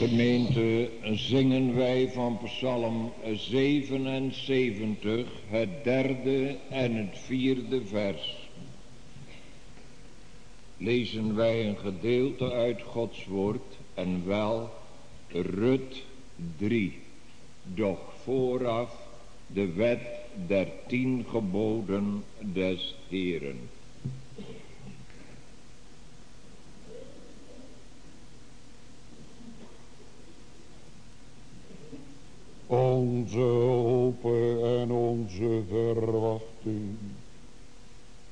Gemeente zingen wij van Psalm 77, het derde en het vierde vers. Lezen wij een gedeelte uit Gods woord en wel Rut 3. Doch vooraf de wet der tien geboden des Heren. Onze hoop en onze verwachting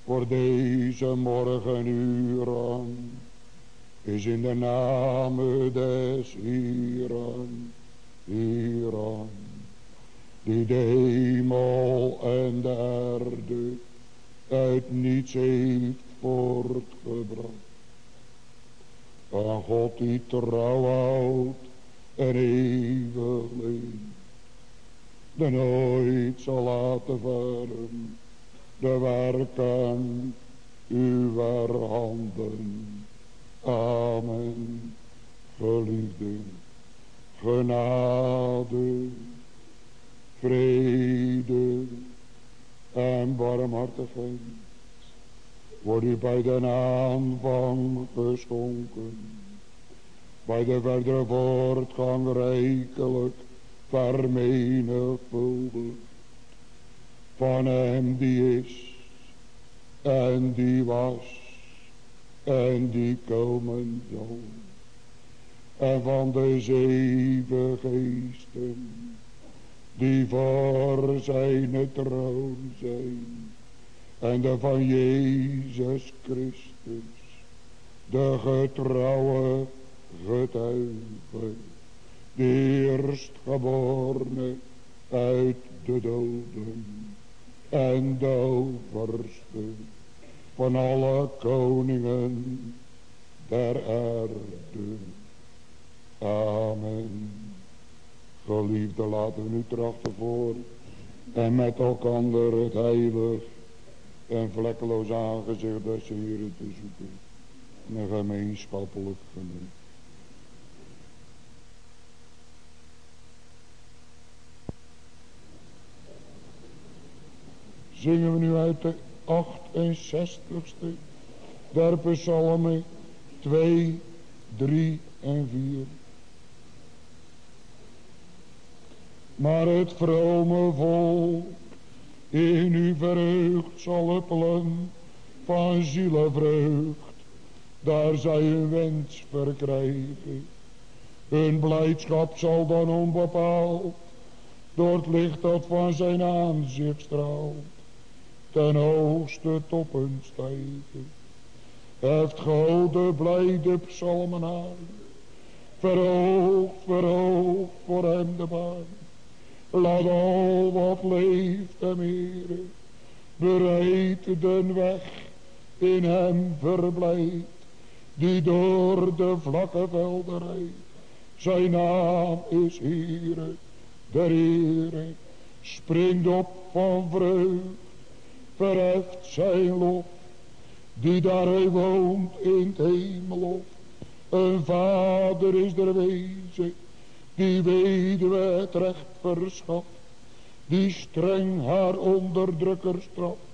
voor deze morgenuren is in de naam des Heeren, Heeren, die de hemel en de aarde uit niets heeft voortgebracht. Aan God die trouw houdt en eeuwig leeft de nooit zal laten varen, de werken uw handen. Amen. Geliefde, genade, vrede en barmhartigheid wordt u bij de aanvang geschonken, bij de verdere voortgang rijkelijk vermenigvuldigd van hem die is en die was en die komen zal. En van de zeven geesten die voor zijn troon zijn. En de van Jezus Christus, de getrouwe getuige de eerstgeborene uit de doden en de overste van alle koningen der aarde. Amen. Geliefde, laten we nu trachten voor en met elkaar het heilig en vlekkeloos aangezicht des Heren te zoeken. Een gemeenschappelijk genoeg. Zingen we nu uit de 68ste der psalmen 2, 3 en 4. Maar het vrome volk in u verheugd zal huppelen van zielenvreugd. Daar zij hun wens verkrijgen. Hun blijdschap zal dan onbepaald door het licht dat van zijn aanzicht straalt ten hoogste toppen stijgen. Heft gehouden blijde psalmen aan. Verhoog, verhoog voor hem de baan. Laat al wat leeft hem heren. Bereid de weg in hem verblijd. Die door de vlakke velden rijdt. Zijn naam is Heere, de Heere. Springt op van vreugd verheft zijn lof, die daar woont in het hemelhof. Een vader is er wezen, die weduwe het recht verschaft, die streng haar onderdrukker straft,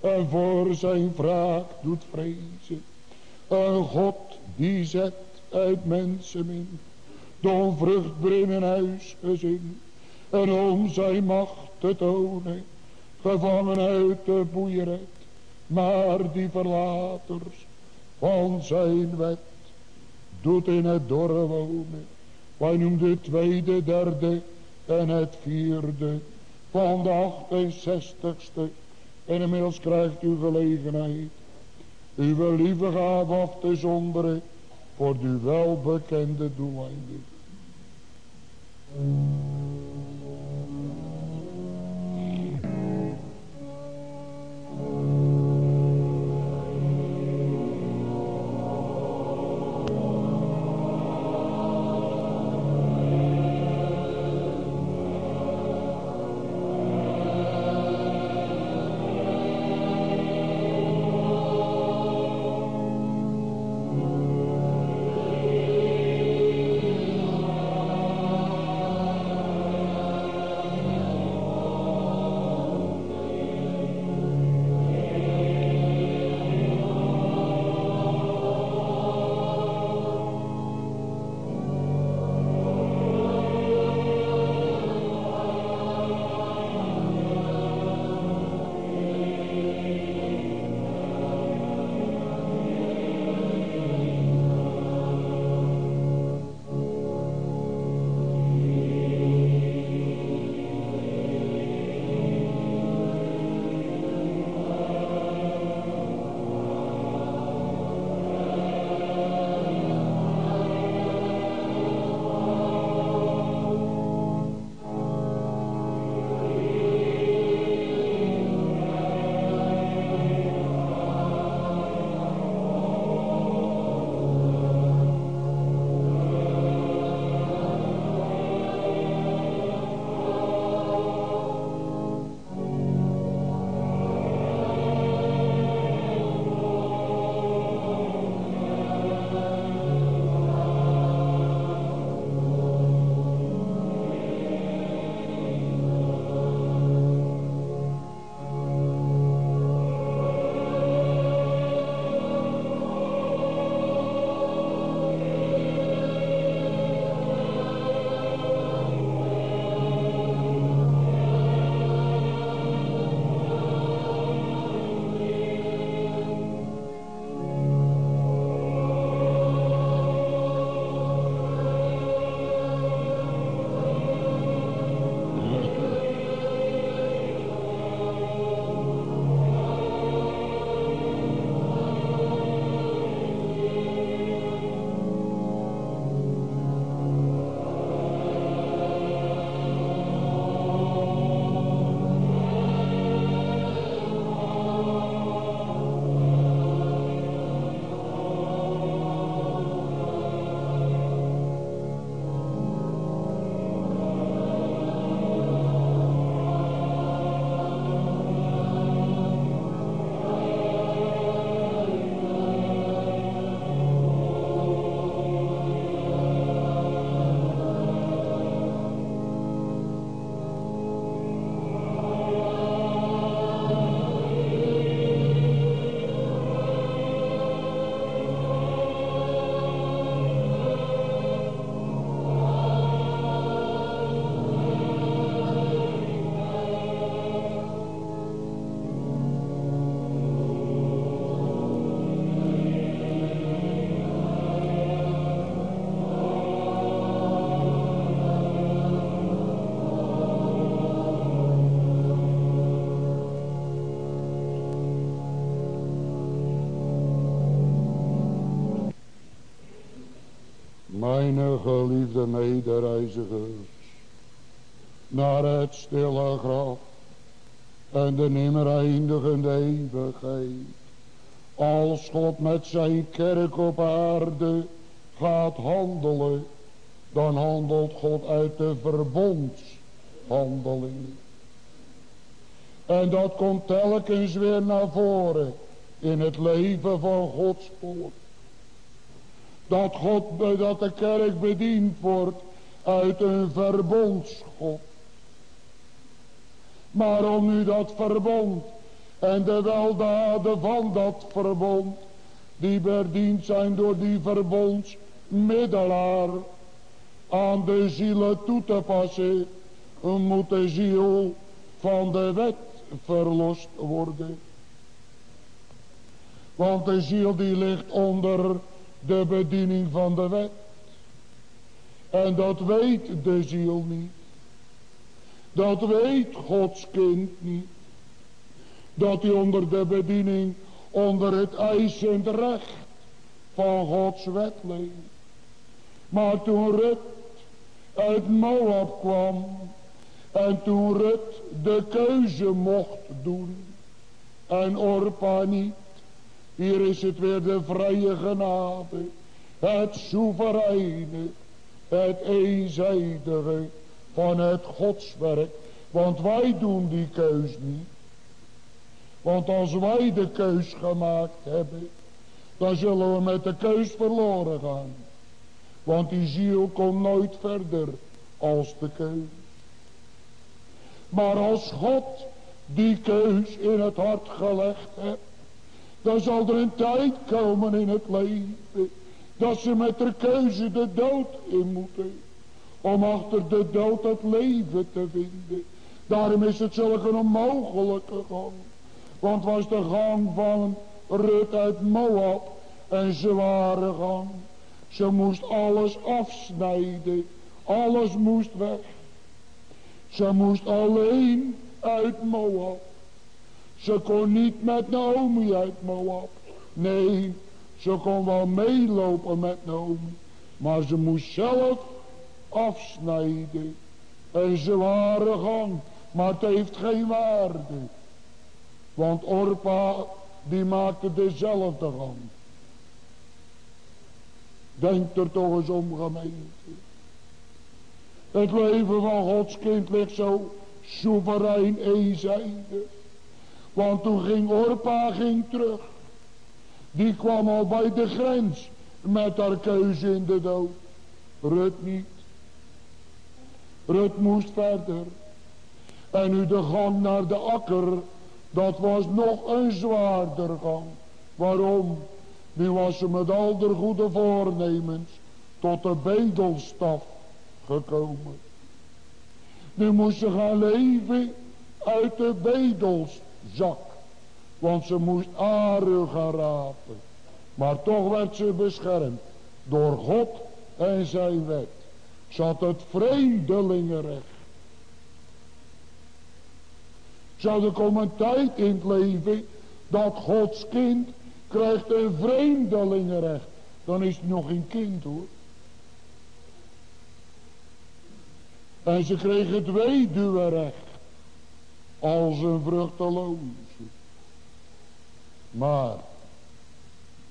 en voor zijn wraak doet vrezen. Een God die zet uit mensen min, door vrucht brengen huisgezin, en om zijn macht te tonen, gevangen uit de boeieret, maar die verlaters van zijn wet doet in het dorre wonen. Wij noemen de tweede, derde en het vierde van de 68ste. En inmiddels krijgt u gelegenheid uw lieve gaaf af te zonderen voor uw welbekende doeleinden. Mijn geliefde medereizigers, naar het stille graf en de nimmer eindigende eeuwigheid. Als God met zijn kerk op aarde gaat handelen, dan handelt God uit de verbondshandelingen. En dat komt telkens weer naar voren in het leven van Gods volk. Dat, God, dat de kerk bediend wordt uit een verbondsgod. Maar om nu dat verbond en de weldaden van dat verbond, die bediend zijn door die verbondsmiddelaar, aan de zielen toe te passen, moet de ziel van de wet verlost worden. Want de ziel die ligt onder de bediening van de wet. En dat weet de ziel niet. Dat weet Gods kind niet. Dat hij onder de bediening, onder het eisend recht van Gods wet leeft. Maar toen Rut uit Moab kwam en toen Rut de keuze mocht doen en Orpa niet, hier is het weer de vrije genade, het soevereine, het eenzijdige van het godswerk. Want wij doen die keus niet. Want als wij de keus gemaakt hebben, dan zullen we met de keus verloren gaan. Want die ziel komt nooit verder als de keus. Maar als God die keus in het hart gelegd hebt, dan zal er een tijd komen in het leven, dat ze met de keuze de dood in moeten. Om achter de dood het leven te vinden. Daarom is het zulke onmogelijke gang. Want was de gang van Rut uit Moab een zware gang. Ze moest alles afsnijden. Alles moest weg. Ze moest alleen uit Moab. Ze kon niet met Naomi uit Moab. Nee, ze kon wel meelopen met Naomi. Maar ze moest zelf afsnijden. Een zware gang. Maar het heeft geen waarde. Want Orpa die maakte dezelfde gang. Denk er toch eens om gemeente. Het leven van Gods kind ligt zo soeverein eenzijdig. Want toen ging Orpa ging terug. Die kwam al bij de grens met haar keuze in de dood. Rut niet. Rut moest verder. En nu de gang naar de akker, dat was nog een zwaarder gang. Waarom? Nu was ze met al de goede voornemens tot de bedelstaf gekomen. Nu moest ze gaan leven uit de bedelszak. Want ze moest aren gaan rapen. Maar toch werd ze beschermd door God en zijn wet. Zat het vreemdelingenrecht. Zou er komen een tijd in het leven dat Gods kind krijgt een vreemdelingenrecht. Dan is het nog een kind hoor. En ze kreeg het weduwerecht. Als een vruchteloze. Maar.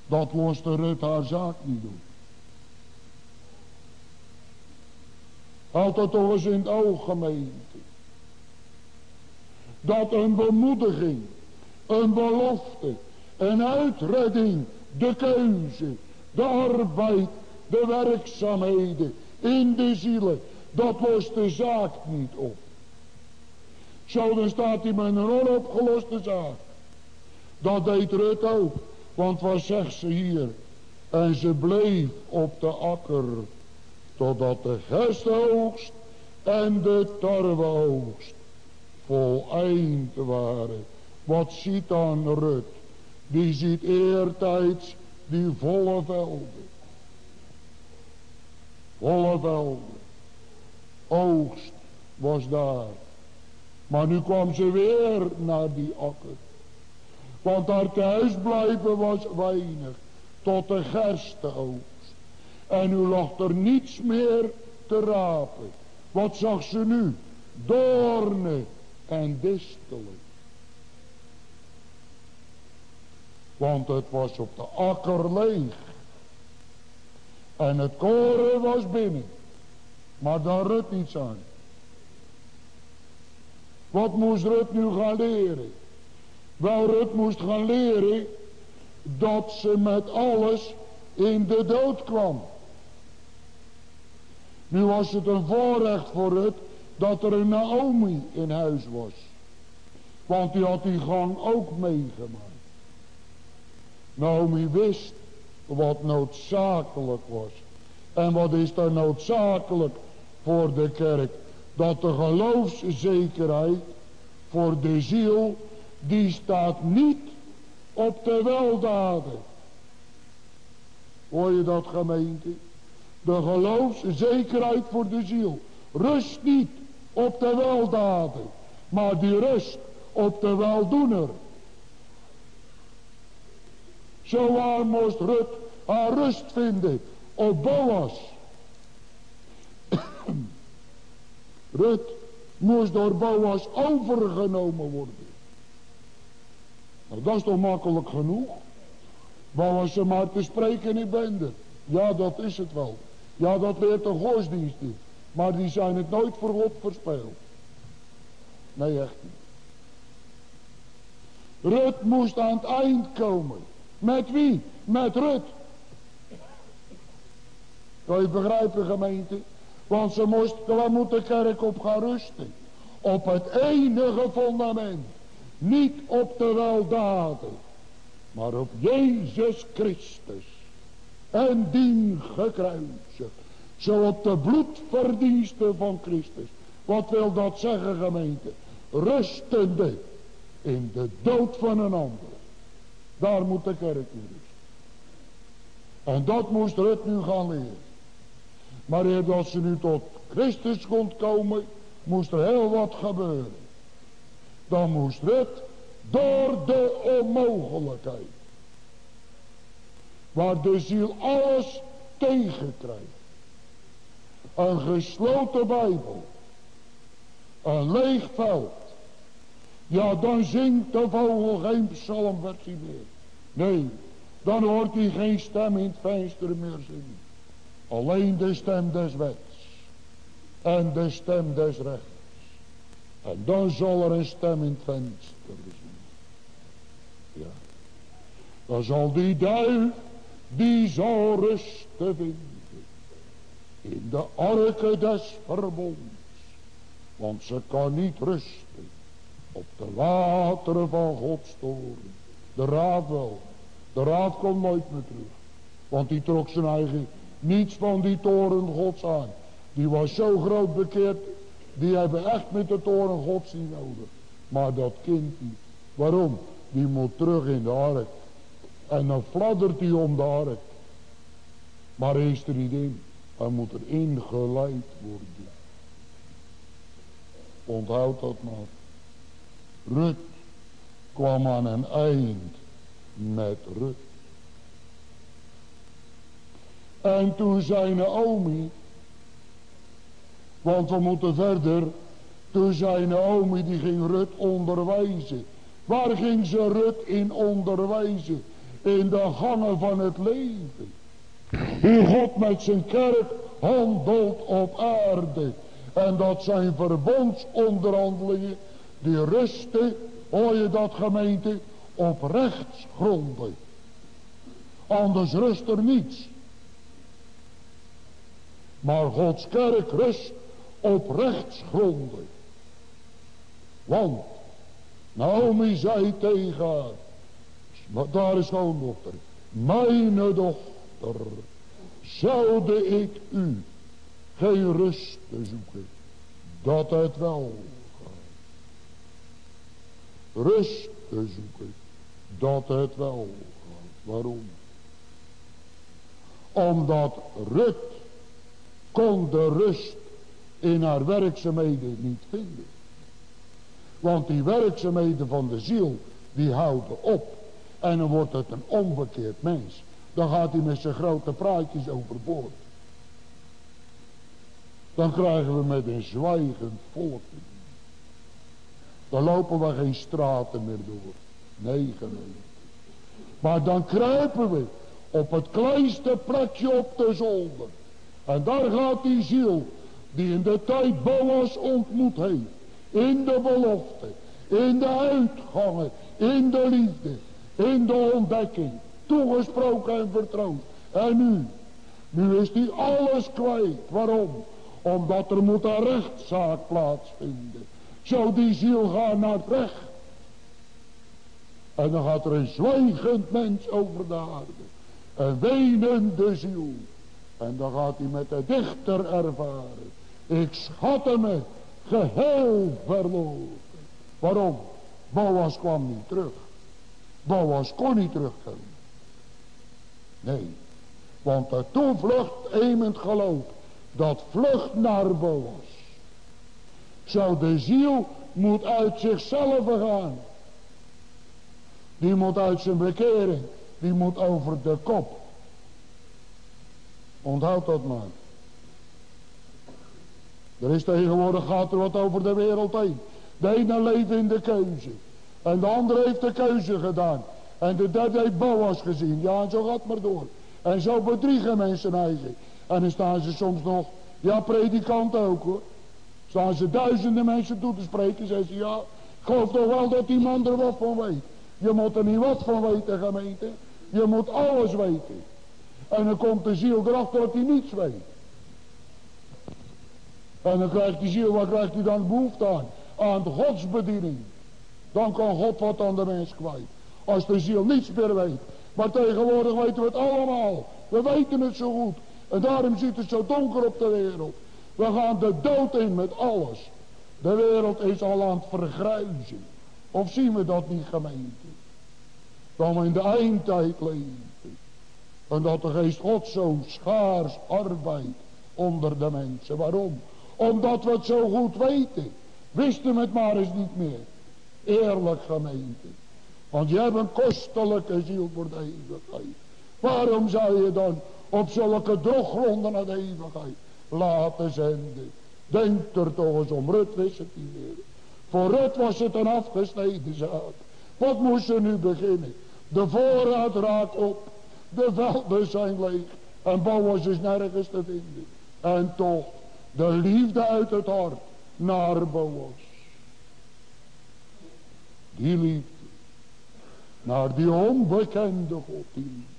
Dat loste Rut haar zaak niet doen. Houd dat toch eens in het oog gemeente. Dat een bemoediging. Een belofte. Een uitredding. De keuze. De arbeid. De werkzaamheden. In de zielen dat lost de zaak niet op. Zo dan staat hij met een onopgeloste zaak. Dat deed Rut ook. Want wat zegt ze hier? En ze bleef op de akker. Totdat de gerstenoogst en de tarweoogst voleind waren. Wat ziet dan Rut? Die ziet eertijds die volle velden. Volle velden oogst was daar. Maar nu kwam ze weer naar die akker. Want haar thuisblijven was weinig. Tot de gerstenoogst. En nu lag er niets meer te rapen. Wat zag ze nu? Doornen en distelen. Want het was op de akker leeg. En het koren was binnen. Maar daar Rut niets aan. Wat moest Rut nu gaan leren? Wel, Rut moest gaan leren dat ze met alles in de dood kwam. Nu was het een voorrecht voor Rut dat er een Naomi in huis was. Want die had die gang ook meegemaakt. Naomi wist wat noodzakelijk was. En wat is er noodzakelijk voor de kerk? Dat de geloofszekerheid voor de ziel, die staat niet op de weldaden. Hoor je dat gemeente? De geloofszekerheid voor de ziel. Rust niet op de weldaden. Maar die rust op de weldoener. Zo moest Rut haar rust vinden op Boas. Rut moest door Boas overgenomen worden. Nou, dat is toch makkelijk genoeg? Boas ze maar te spreken in bende. Ja, dat is het wel. Ja, dat leert de godsdienst in. Maar die zijn het nooit voor God verspeeld. Nee, echt niet. Rut moest aan het eind komen. Met wie? Met Rut. Kan je begrijpen gemeente? Want ze moest, de kerk op gaan rusten? Op het enige fundament. Niet op de weldaden. Maar op Jezus Christus. En dien gekruisigd. Zo op de bloedverdiensten van Christus. Wat wil dat zeggen gemeente? Rustende in de dood van een ander. Daar moet de kerk in rusten. En dat moest Rut nu gaan leren. Maar als ze nu tot Christus kon komen, moest er heel wat gebeuren. Dan moest Rut door de onmogelijkheid. Waar de ziel alles tegenkrijgt. Een gesloten Bijbel. Een leeg veld. Ja, dan zingt de vogel geen psalmversie meer. Nee, dan hoort hij geen stem in het venster meer zingen. Alleen de stem des wets. En de stem des rechts. En dan zal er een stem in het venster zijn. Ja. Dan zal die duif, die zal rusten vinden. In de arke des verbonds. Want ze kan niet rusten. Op de wateren van Gods toren. De raad wel. De raad komt nooit meer terug. Want die trok zijn eigen niets van die toren gods aan. Die was zo groot bekeerd. Die hebben echt met de toren gods niet nodig. Maar dat kind niet. Waarom? Die moet terug in de ark. En dan fladdert hij om de ark. Maar is er niet in. Hij moet er ingeleid worden. Onthoud dat maar. Rut kwam aan een eind met Rut. En toen zei Naomi, want we moeten verder, toen zei Naomi die ging Rut onderwijzen. Waar ging ze Rut in onderwijzen? In de gangen van het leven. Hoe God met zijn kerk handelt op aarde. En dat zijn verbondsonderhandelingen die rusten, hoor je dat gemeente, op rechtsgronden. Anders rust er niets. Maar Gods kerk rust op rechtsgronden. Want Naomi zei tegen haar, daar is schoondochter, mijn dochter, zoude ik u geen rust zoeken, dat het wel gaat. Rust te zoeken, dat het wel gaat. Waarom? Omdat Rut kon de rust in haar werkzaamheden niet vinden. Want die werkzaamheden van de ziel, die houden op. En dan wordt het een onbekeerd mens. dan gaat hij met zijn grote praatjes overboord. Dan krijgen we met een zwijgend volk. Dan lopen we geen straten meer door. Nee, gemeente. Maar dan kruipen we op het kleinste plekje op de zolder. En daar gaat die ziel die in de tijd Boas ontmoet heeft. In de belofte, in de uitgangen, in de liefde, in de ontdekking. Toegesproken en vertrouwd. En nu, nu is hij alles kwijt. Waarom? Omdat er moet een rechtszaak plaatsvinden. Zou die ziel gaan naar het recht. En dan gaat er een zwijgend mens over de aarde. Een wenende ziel. En dan gaat hij met de dichter ervaren. Ik schatte me geheel verloren. Waarom? Boas kwam niet terug. Boas kon niet terugkomen. Nee, want de toevlucht eemend geloof, dat vlucht naar Boas. Zo de ziel moet uit zichzelf gaan. Die moet uit zijn bekering, die moet over de kop. Onthoud dat maar. Er is tegenwoordig gaat er wat over de wereld heen. De ene leeft in de keuze. En de andere heeft de keuze gedaan. En de derde heeft Boas gezien. Ja, en zo gaat maar door. En zo bedriegen mensen eigen. En dan staan ze soms nog, ja predikant ook hoor. Staan ze duizenden mensen toe te spreken. Zeggen ze, ja, geloof toch wel dat die man er wat van weet. Je moet er niet wat van weten gemeente. Je moet alles weten. En dan komt de ziel erachter dat hij niets weet. En dan krijgt die ziel, wat krijgt hij dan behoefte aan? Aan de godsbediening. Dan kan God wat aan de mens kwijt. Als de ziel niets meer weet. Maar tegenwoordig weten we het allemaal. We weten het zo goed. En daarom zit het zo donker op de wereld. We gaan de dood in met alles. De wereld is al aan het vergruizen. Of zien we dat niet gemeente? Dan we in de eindtijd leven. En dat de geest God zo schaars arbeidt onder de mensen. Waarom? Omdat we het zo goed weten. Wisten we het maar eens niet meer. Eerlijk gemeente. Want je hebt een kostelijke ziel voor de eeuwigheid. Waarom zou je dan op zulke droggronden naar de eeuwigheid laten zenden? Denk er toch eens om. Rut wist het niet meer. Voor Rut was het een afgesneden zaak. Wat moest ze nu beginnen? De voorraad raakt op. De velden zijn leeg. En Boas is nergens te vinden. En toch, de liefde uit het hart naar Boas. Die liefde. Naar die onbekende God. Die liefde.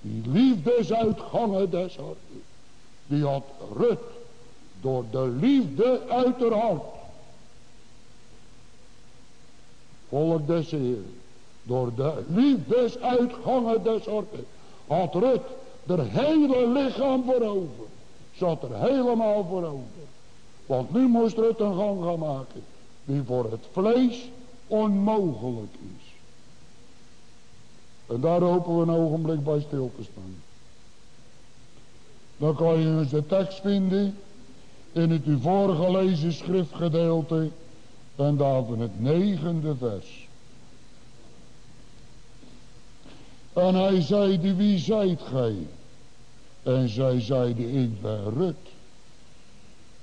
Die liefdesuitgangen des harten. Die had Rut door de liefde uit haar hart. Volk des Heeren. Door de liefdesuitgangen des harten had Rut er hele lichaam voor over. Zat er helemaal voor over. Want nu moest Rut een gang gaan maken. Die voor het vlees onmogelijk is. En daar hopen we een ogenblik bij stil te staan. Dan kan je eens de tekst vinden. In het u voorgelezen schriftgedeelte. En daar van het negende vers. En hij zeide, wie zijt gij? En zij zeide, ik ben Rut,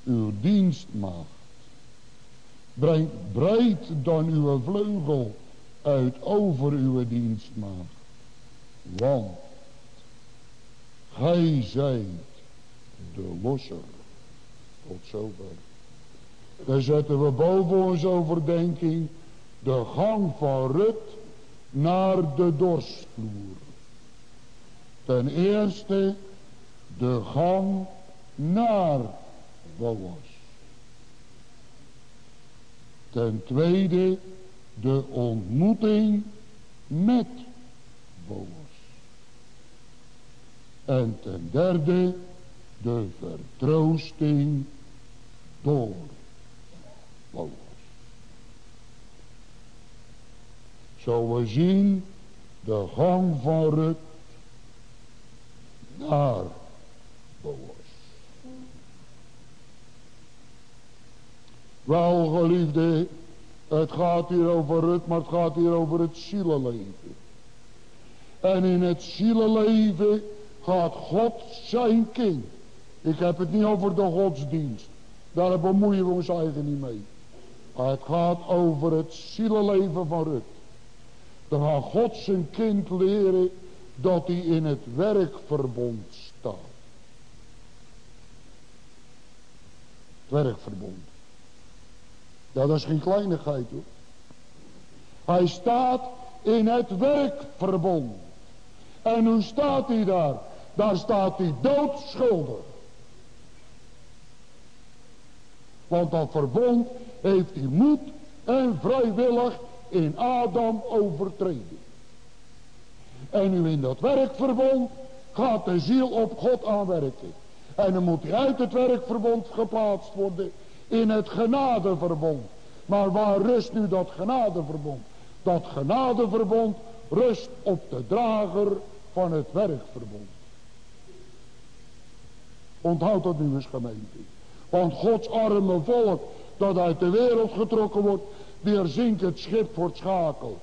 uw dienstmaagd. Breng, breid dan uw vleugel uit over uw dienstmaagd. Want gij zijt de losser. Tot zover. Dan zetten we boven onze overdenking de gang van Rut naar de dorstvloer. Ten eerste de gang naar Boas. Ten tweede de ontmoeting met Boas. En ten derde de vertroosting door Boas. Zo we zien de gang van Rut naar Boas. Wel geliefde, het gaat hier over Rut, maar het gaat hier over het zielenleven. En in het zielenleven gaat God zijn kind. Ik heb het niet over de godsdienst. Daar bemoeien we ons eigen niet mee. Maar het gaat over het zielenleven van Rut. Dan gaat God zijn kind leren dat hij in het werkverbond staat. Het werkverbond. Ja, dat is geen kleinigheid hoor. Hij staat in het werkverbond. En hoe staat hij daar? Daar staat hij doodschuldig. Want dat verbond heeft hij moed en vrijwillig in Adam overtreden. En nu in dat werkverbond gaat de ziel op God aanwerken. En dan moet hij uit het werkverbond geplaatst worden in het genadeverbond. Maar waar rust nu dat genadeverbond? Dat genadeverbond rust op de drager van het werkverbond. Onthoud dat nu eens gemeente. Want Gods arme volk dat uit de wereld getrokken wordt, die zinkt het schip voor het schakel.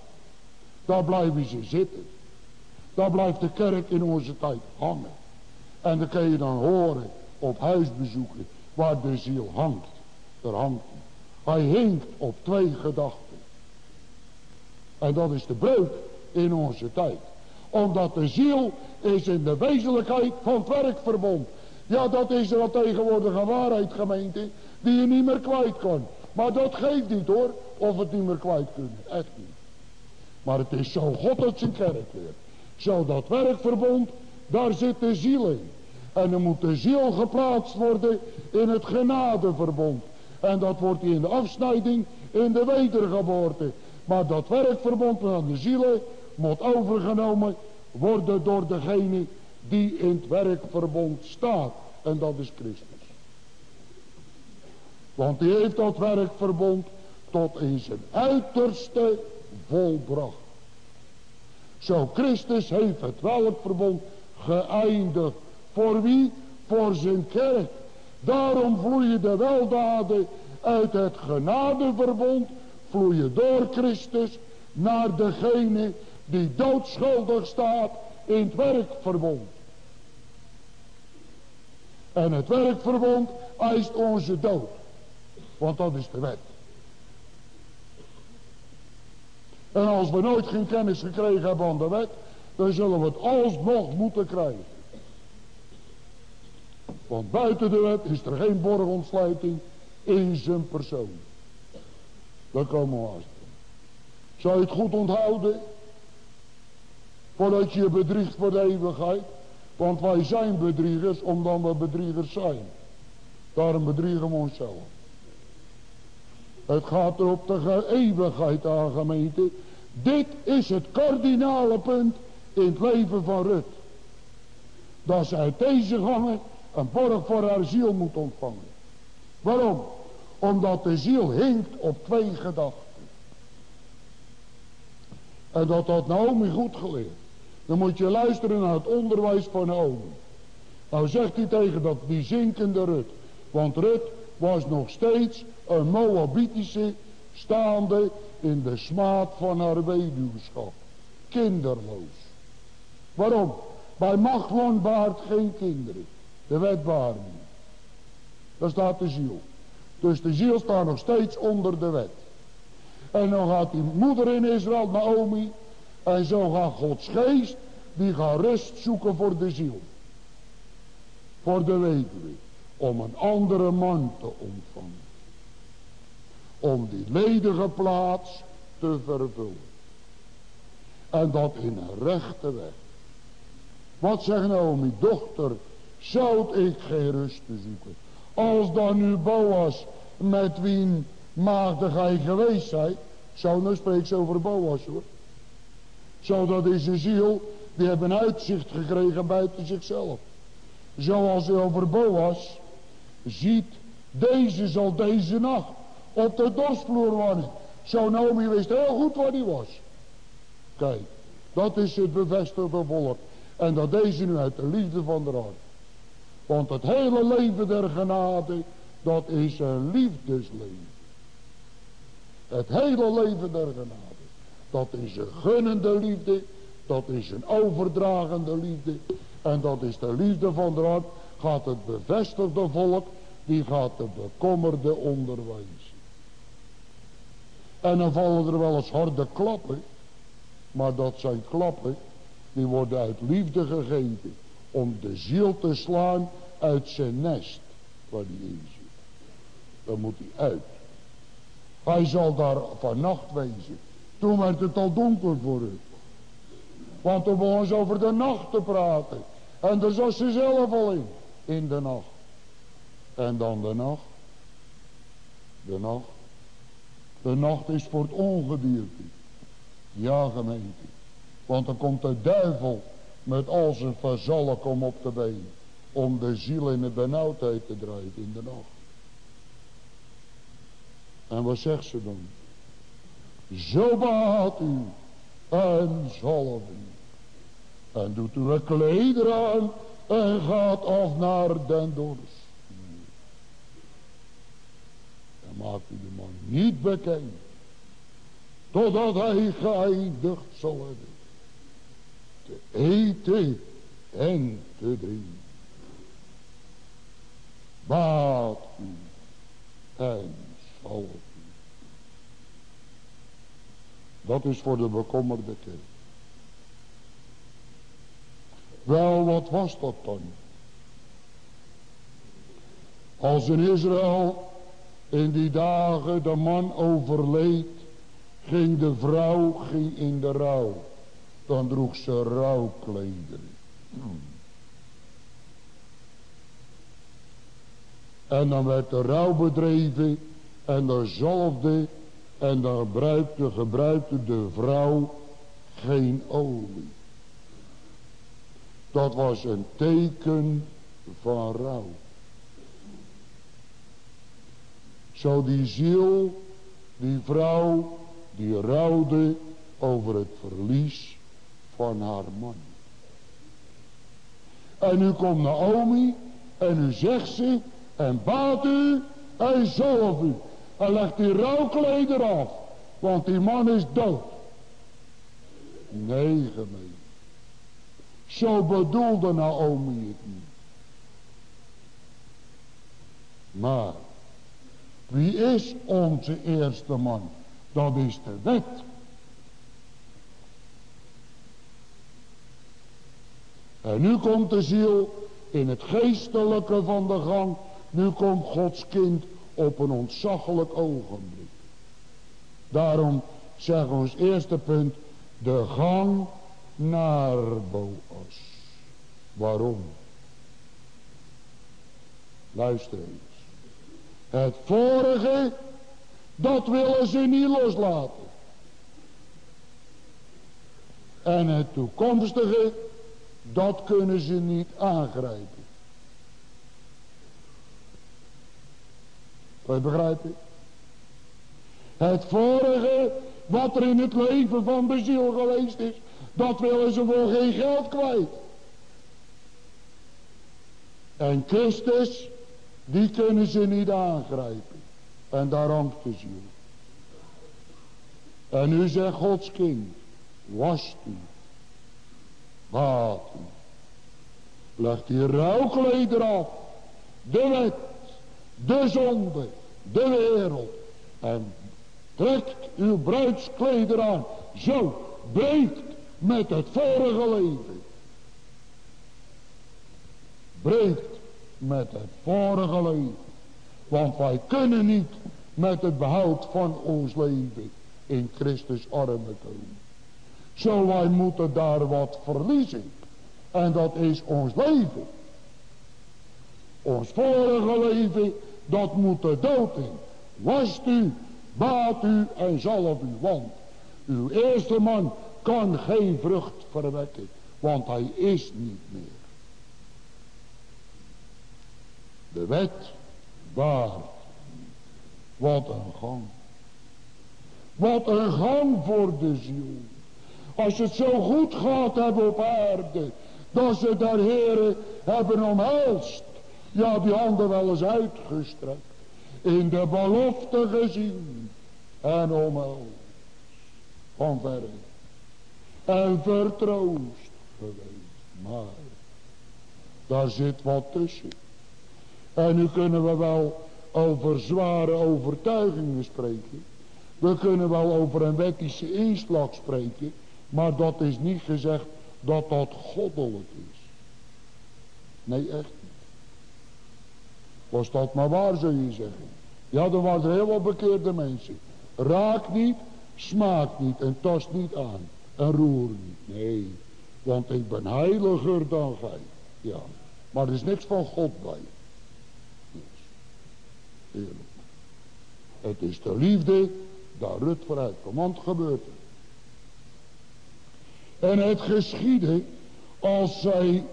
Daar blijven ze zitten. Daar blijft de kerk in onze tijd hangen. En dan kun je dan horen op huisbezoeken waar de ziel hangt. Er hangt hij. Hij hinkt op twee gedachten. En dat is de breuk in onze tijd. Omdat de ziel is in de wezenlijkheid van het werkverbond. Ja, dat is er al tegenwoordig een waarheid gemeente. Die je niet meer kwijt kan. Maar dat geeft niet hoor. Of het niet meer kwijt kunnen. Echt niet. Maar het is zo God dat zijn kerk weer. Zo dat werkverbond. Daar zit de ziel in. En dan moet de ziel geplaatst worden in het genadeverbond. En dat wordt in de afsnijding in de wedergeboorte. Maar dat werkverbond van de zielen moet overgenomen worden door degene die in het werkverbond staat. En dat is Christus. Want die heeft dat werkverbond tot in zijn uiterste volbracht. Zo Christus heeft het werkverbond geëindigd. Voor wie? Voor zijn kerk. Daarom vloeien de weldaden uit het genadeverbond. Vloeien door Christus naar degene die doodschuldig staat in het werkverbond. En het werkverbond eist onze dood. Want dat is de wet. En als we nooit geen kennis gekregen hebben van de wet, dan zullen we het alsnog moeten krijgen. Want buiten de wet is er geen borgontsluiting in zijn persoon. Daar komen we achter. Zou je het goed onthouden? Voordat je je bedriegt voor de eeuwigheid. Want wij zijn bedriegers omdat we bedriegers zijn. Daarom bedriegen we onszelf. Het gaat er op de eeuwigheid aan gemeente. Dit is het kardinale punt in het leven van Rut. Dat uit deze gangen een borg voor haar ziel moet ontvangen. Waarom? Omdat de ziel hinkt op twee gedachten. En dat had Naomi goed geleerd. Dan moet je luisteren naar het onderwijs van Naomi. Nou zegt hij tegen dat die zinkende Rut. Want Rut was nog steeds een Moabitische staande in de smaad van haar weduwschap. Kinderloos. Waarom? Bij Machlon baart geen kinderen. De wet baart niet. Daar staat de ziel. Dus de ziel staat nog steeds onder de wet. En dan gaat die moeder in Israël, Naomi. En zo gaat Gods geest, die gaat rust zoeken voor de ziel. Voor de weduwe. Om een andere man te ontvangen. Om die ledige plaats te vervullen. En dat in een rechte weg. Wat zegt Naomi? Dochter, zou ik geen rust te. Als dan nu Boas met wie maagde gij geweest zijn. Zou nou spreekt over Boas hoor. Zodat deze ziel, die hebben uitzicht gekregen buiten zichzelf. Zoals hij over Boas ziet, deze zal deze nacht op de dorsvloer wonen. Zo Naomi wist heel goed waar hij was. Kijk, dat is het bevestigde volk. En dat deze nu uit de liefde van de hart. Want het hele leven der genade, dat is een liefdesleven. Het hele leven der genade. Dat is een gunnende liefde Dat is een overdragende liefde. En dat is de liefde van de hart. Gaat het bevestigde volk. Die gaat de bekommerde onderwijzen. En dan vallen er wel eens harde klappen. Maar dat zijn klappen. Die worden uit liefde gegeven. Om de ziel te slaan uit zijn nest. Waar hij in zit. Dan moet hij uit. Hij zal daar vannacht wezen. Toen werd het al donker voor u. Want toen begon ze over de nacht te praten. En daar zat ze zelf al in. In de nacht. En dan de nacht. De nacht. De nacht is voor het ongedierte. Ja gemeente. Want dan komt de duivel met al zijn vazallen om op de been. Om de ziel in de benauwdheid te drijven in de nacht. En wat zegt ze dan? Zo baat u en zalf u. En doet u een kleder aan en gaat af naar den dorst. En maakt u de man niet bekend. Totdat hij geëindigd zal hebben. Te eten en te drinken. Baat u en zalf u. Dat is voor de bekommerde kerk. Wel, wat was dat dan? Als in Israël in die dagen de man overleed, ging de vrouw ging in de rouw. Dan droeg ze rouwklederen. En dan werd de rouw bedreven en dan zalfde en dan gebruikte, gebruikte de vrouw geen olie. Dat was een teken van rouw. Zo die ziel, die vrouw, die rouwde over het verlies van haar man. En nu komt Naomi en nu zegt ze, en baat u en zalf u. En legt die rouwkleder af, want die man is dood. Nee, gemeen. Zo bedoelde Naomi het niet. Maar, wie is onze eerste man? Dat is de wet. En nu komt de ziel in het geestelijke van de gang. Nu komt Gods kind op een ontzaglijk ogenblik. Daarom zeggen we ons eerste punt. De gang naar Boas. Waarom? Luister eens. Het vorige, dat willen ze niet loslaten. En het toekomstige, dat kunnen ze niet aangrijpen. Kan je begrijpen? Het vorige, wat er in het leven van de ziel geweest is, dat willen ze voor geen geld kwijt. En Christus, die kunnen ze niet aangrijpen. En daar hangt de ziel. En nu zegt Gods kind, was u, baat u. Leg die rouwkleder af, de wet, de zonde, de wereld. En trekt uw bruidskleder aan. Zo breekt met het vorige leven. Breekt met het vorige leven. Want wij kunnen niet met het behoud van ons leven in Christus armen komen. Zo wij moeten daar wat verliezen. En dat is ons leven. Ons vorige leven, dat moet er dood in. Wast u, baat u en zalf u. Want uw eerste man kan geen vrucht verwekken. Want hij is niet meer. De wet waar. Wat een gang. Wat een gang voor de ziel. Als het zo goed gaat hebben op aarde. Dat ze daar heren hebben omhelst. Ja, die handen wel eens uitgestrekt. In de belofte gezien. En omhelst. Van verre. en vertroost geweest. Maar daar zit wat tussen. En nu kunnen we wel over zware overtuigingen spreken. We kunnen wel over een wettische inslag spreken. Maar dat is niet gezegd dat dat goddelijk is. Nee, echt niet. Was dat maar waar, zou je zeggen. Ja, er waren er heel wat bekeerde mensen. Raak niet, smaak niet en tast niet aan. En roer niet. Nee, want ik ben heiliger dan gij. Ja, maar er is niks van God bij. Eerlijk. Het is de liefde daar Rut vooruit komt. Gebeurt. En het geschiedde als zij,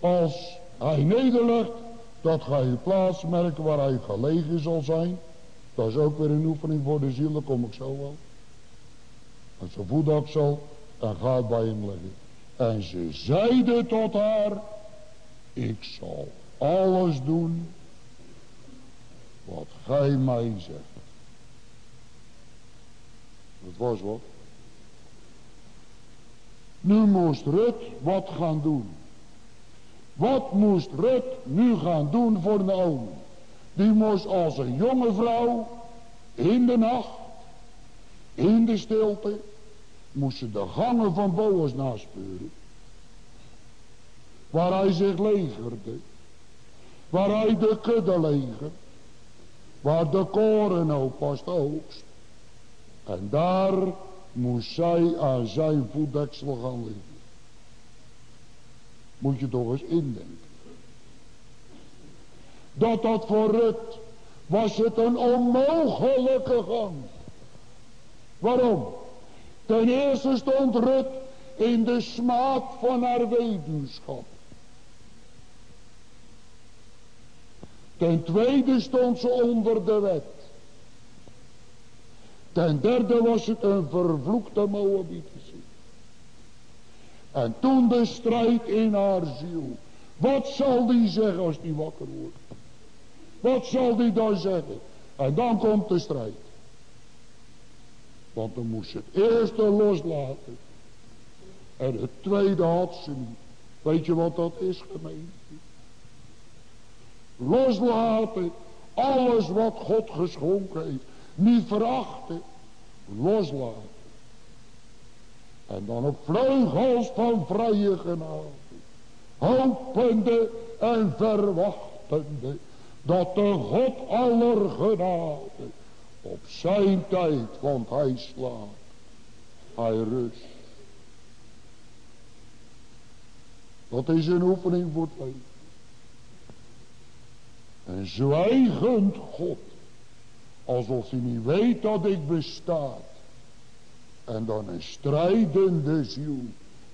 als hij nederlegt, dat ga je plaats merken waar hij gelegen zal zijn. Dat is ook weer een oefening voor de ziel, daar kom ik zo wel. Als ze voetdak zal, en gaat bij hem liggen. En ze zeide tot haar, ik zal alles doen wat gij mij zegt. Dat was wat. Nu moest Rut wat gaan doen. Wat moest Rut nu gaan doen voor Naomi? Die moest als een jonge vrouw in de nacht, in de stilte, moest ze de gangen van Boas naspeuren. Waar hij zich legerde. Waar hij de kudde leger. Waar de koren ook was de oogst. En daar moest zij aan zijn voetdeksel gaan liggen. Moet je toch eens indenken. Dat dat voor Rut was het een onmogelijke gang. Waarom? Ten eerste stond Rut in de smaak van haar weduwschap. Ten tweede stond ze onder de wet. Ten derde was het een vervloekte Moabitische. En toen de strijd in haar ziel. Wat zal die zeggen als die wakker wordt? Wat zal die dan zeggen? En dan komt de strijd. Want dan moest ze het eerste loslaten. En het tweede had ze niet. Weet je wat dat is gemeente? Loslaten. Alles wat God geschonken heeft. Niet verachten. Loslaten. En dan op vleugels van vrije genade. Hopende en verwachtende. Dat de God aller genade. Op zijn tijd. Want hij slaapt. Hij rust. Dat is een oefening voor het leven. Een zwijgend God. Alsof hij niet weet dat ik bestaat. En dan een strijdende ziel.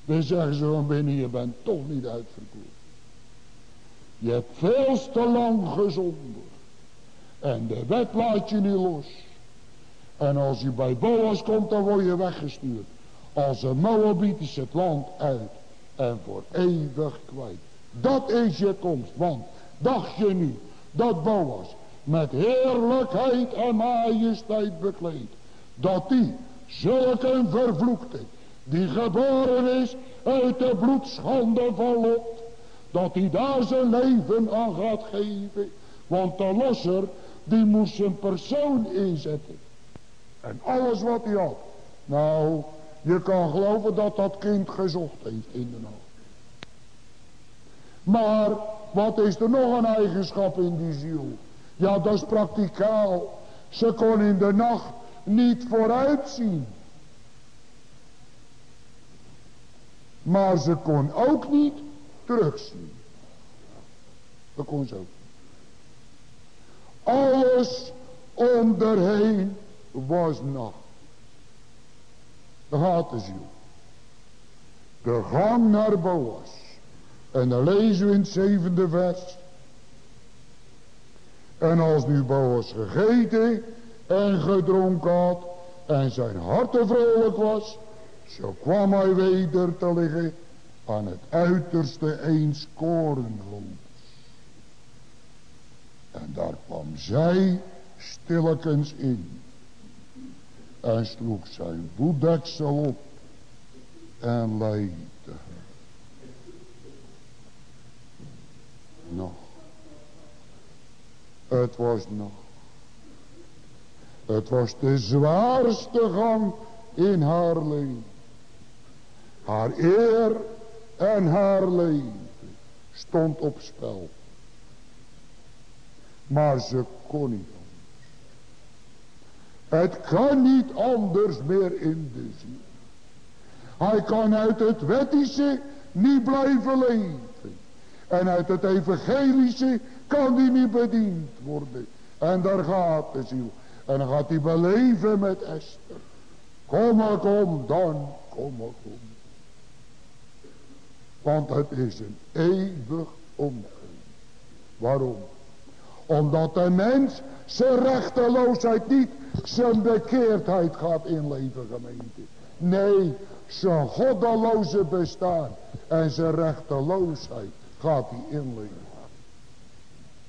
Dan zeggen ze van binnen, je bent toch niet uitverkoren. Je hebt veel te lang gezonden. En de wet laat je niet los. En als je bij Boas komt, dan word je weggestuurd. Als een Moabiet is het land uit. En voor eeuwig kwijt. Dat is je komst. Want dacht je nu dat Boas met heerlijkheid en majesteit bekleed. Dat die zulke vervloekte. Die geboren is uit de bloedschande van Lot. Dat hij daar zijn leven aan gaat geven. Want de losser die moest zijn persoon inzetten. En alles wat hij had. Nou, je kan geloven dat dat kind gezocht heeft in de nacht. Maar wat is er nog een eigenschap in die ziel? Ja, dat is praktikaal. Ze kon in de nacht niet vooruitzien. Maar ze kon ook niet terugzien. Dat kon ze ook. Alles onderheen was nacht. De gaat de ziel. De gang naar Boas. En dan lezen we in het zevende vers. En als nu Boas gegeten en gedronken had en zijn hart vrolijk was, zo kwam hij weder te liggen aan het uiterste eens korenhoops. En daar kwam zij stillekens in en sloeg zijn voetdeksel op en leidde Het was nog. Het was de zwaarste gang in haar leven. Haar eer en haar leven stond op spel. Maar ze kon niet anders. Het kan niet anders meer in de ziel. Hij kan uit het wettische niet blijven leven. En uit het evangelische kan hij niet bediend worden. En daar gaat de ziel. En dan gaat hij beleven met Esther. Kom maar, kom dan, kom maar, kom. Want het is een eeuwig omgaan. Waarom? Omdat de mens zijn rechteloosheid niet zijn bekeerdheid gaat inleven gemeente. Nee, zijn goddeloze bestaan en zijn rechteloosheid gaat hij inleven.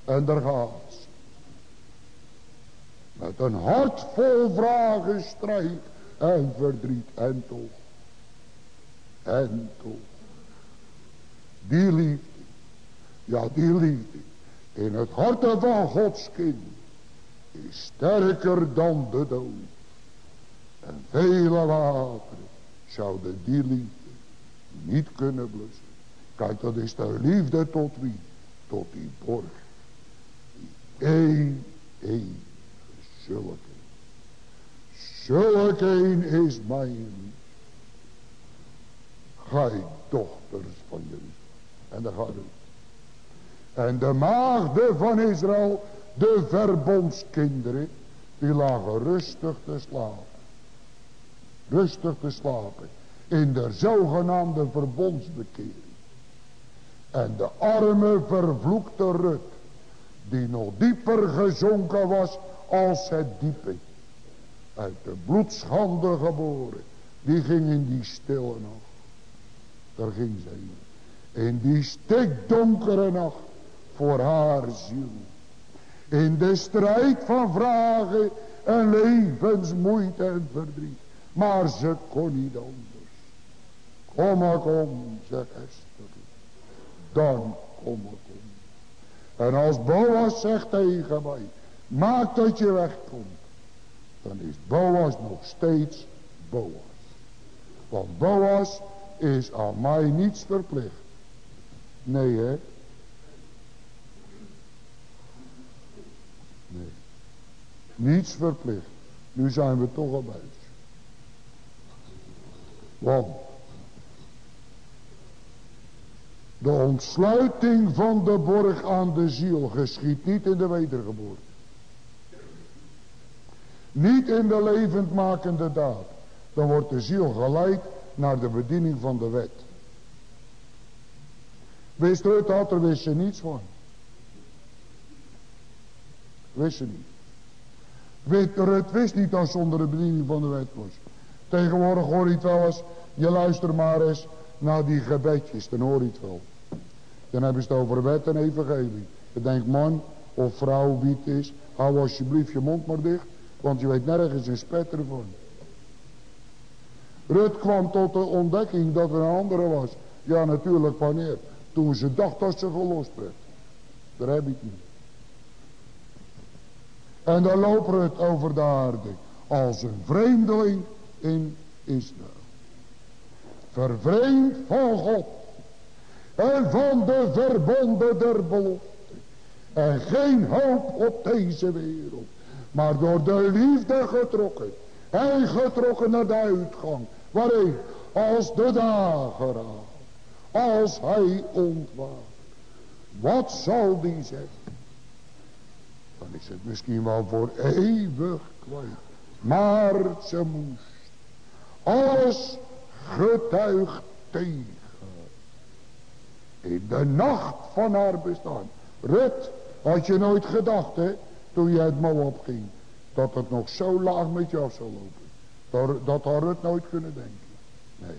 En daar gaat. Met een hart vol vragen, strijd en verdriet en toch. En toch. Die liefde. Ja, die liefde. In het hart van Gods kind. Is sterker dan de dood. En vele wateren zouden die liefde niet kunnen blussen. Kijk, dat is de liefde tot wie? Tot die borg. Die één, zulke. Is mijn Gij dochters van jullie. En daar gaat. En de maagden van Israël, de verbondskinderen, die lagen rustig te slapen. Rustig te slapen. In de zogenaamde verbondsbekering. En de arme vervloekte Rut. Die nog dieper gezonken was als het diepe. Uit de bloedschande geboren. Die ging in die stille nacht. Daar ging ze in. In die stikdonkere nacht. Voor haar ziel. In de strijd van vragen en levensmoeite en verdriet. Maar ze kon niet anders. Kom maar kom, zegt Esther. Dan kom kom. En als Boas zegt tegen mij. Maak dat je wegkomt. Dan is Boas nog steeds Boas. Want Boas is aan mij niets verplicht. Nee hè. Nee. Niets verplicht. Nu zijn we toch al buiten. Want de ontsluiting van de borg aan de ziel geschiet niet in de wedergeboorte. Niet in de levendmakende daad. Dan wordt de ziel geleid naar de bediening van de wet. Wist Rut dat, er wist ze niets van. Wist ze niet. Weet, Rut wist niet dat zonder de bediening van de wet was. Tegenwoordig hoor je het wel eens. Je luistert maar eens naar die gebedjes. Dan hoor je het wel. Dan hebben ze het over wet en evangelie. Je denkt man of vrouw wie het is. Hou alsjeblieft je mond maar dicht. Want je weet nergens een spetter van. Rut kwam tot de ontdekking dat er een andere was. Ja natuurlijk wanneer. Toen ze dacht dat ze gelost werd. Daar heb ik niet. En dan loopt Rut over de aarde. Als een vreemdeling in Israël. Vervreemd van God. En van de verbonden der belofte. En geen hoop op deze wereld. Maar door de liefde getrokken. En getrokken naar de uitgang. Waarin? Als de dageraad. Als hij ontwaakt. Wat zal die zeggen? Dan is het misschien wel voor eeuwig kwijt. Maar ze moest. Alles getuigt tegen. In de nacht van haar bestaan. Rut, had je nooit gedacht hè. Toen je het Moab ging. Dat het nog zo laag met jou zou lopen. Dat, dat had Rut nooit kunnen denken. Nee.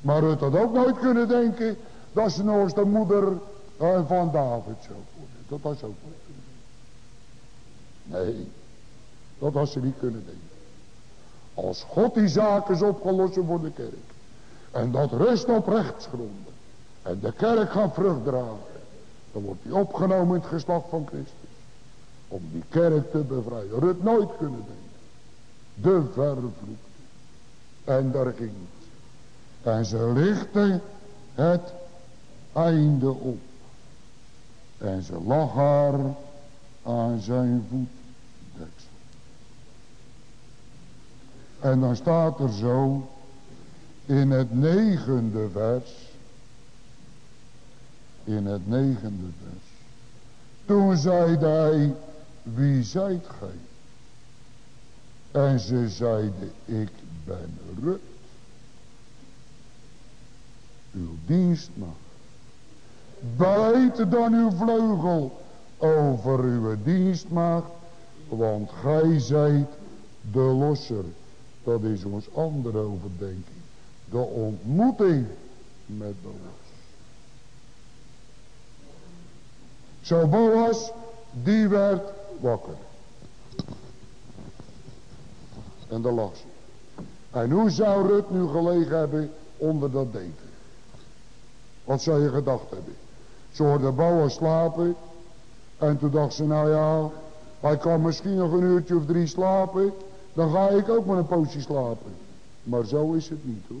Maar Rut had ook nooit kunnen denken. Dat ze nog eens de moeder uh, van David zou worden. Dat had ze ook nooit kunnen. Nee. Dat had ze niet kunnen denken. Als God die zaken is opgelost voor de kerk. En dat rust op rechtsgronden. En de kerk gaat vrucht dragen. Dan wordt hij opgenomen in het geslacht van Christus. Om die kerk te bevrijden. Het nooit kunnen denken. De vervloekte. En daar ging het. En ze lichten het einde op. En ze lag haar aan zijn voetdeksel. En dan staat er zo in het negende vers. In het negende vers. Toen zei hij, wie zijt gij? En ze zeiden, ik ben Rut. Uw dienstmacht. Bijt dan uw vleugel over uw dienstmacht, want gij zijt de losser. Dat is ons andere overdenking. De ontmoeting met Boas. Zo Boas, die werd wakker. En daar lag ze. En hoe zou Rut nu gelegen hebben onder dat deken? Wat zou je gedacht hebben? Ze hoorde Boas slapen. En toen dacht ze, nou ja, hij kan misschien nog een uurtje of drie slapen. Dan ga ik ook maar een poosje slapen. Maar zo is het niet hoor.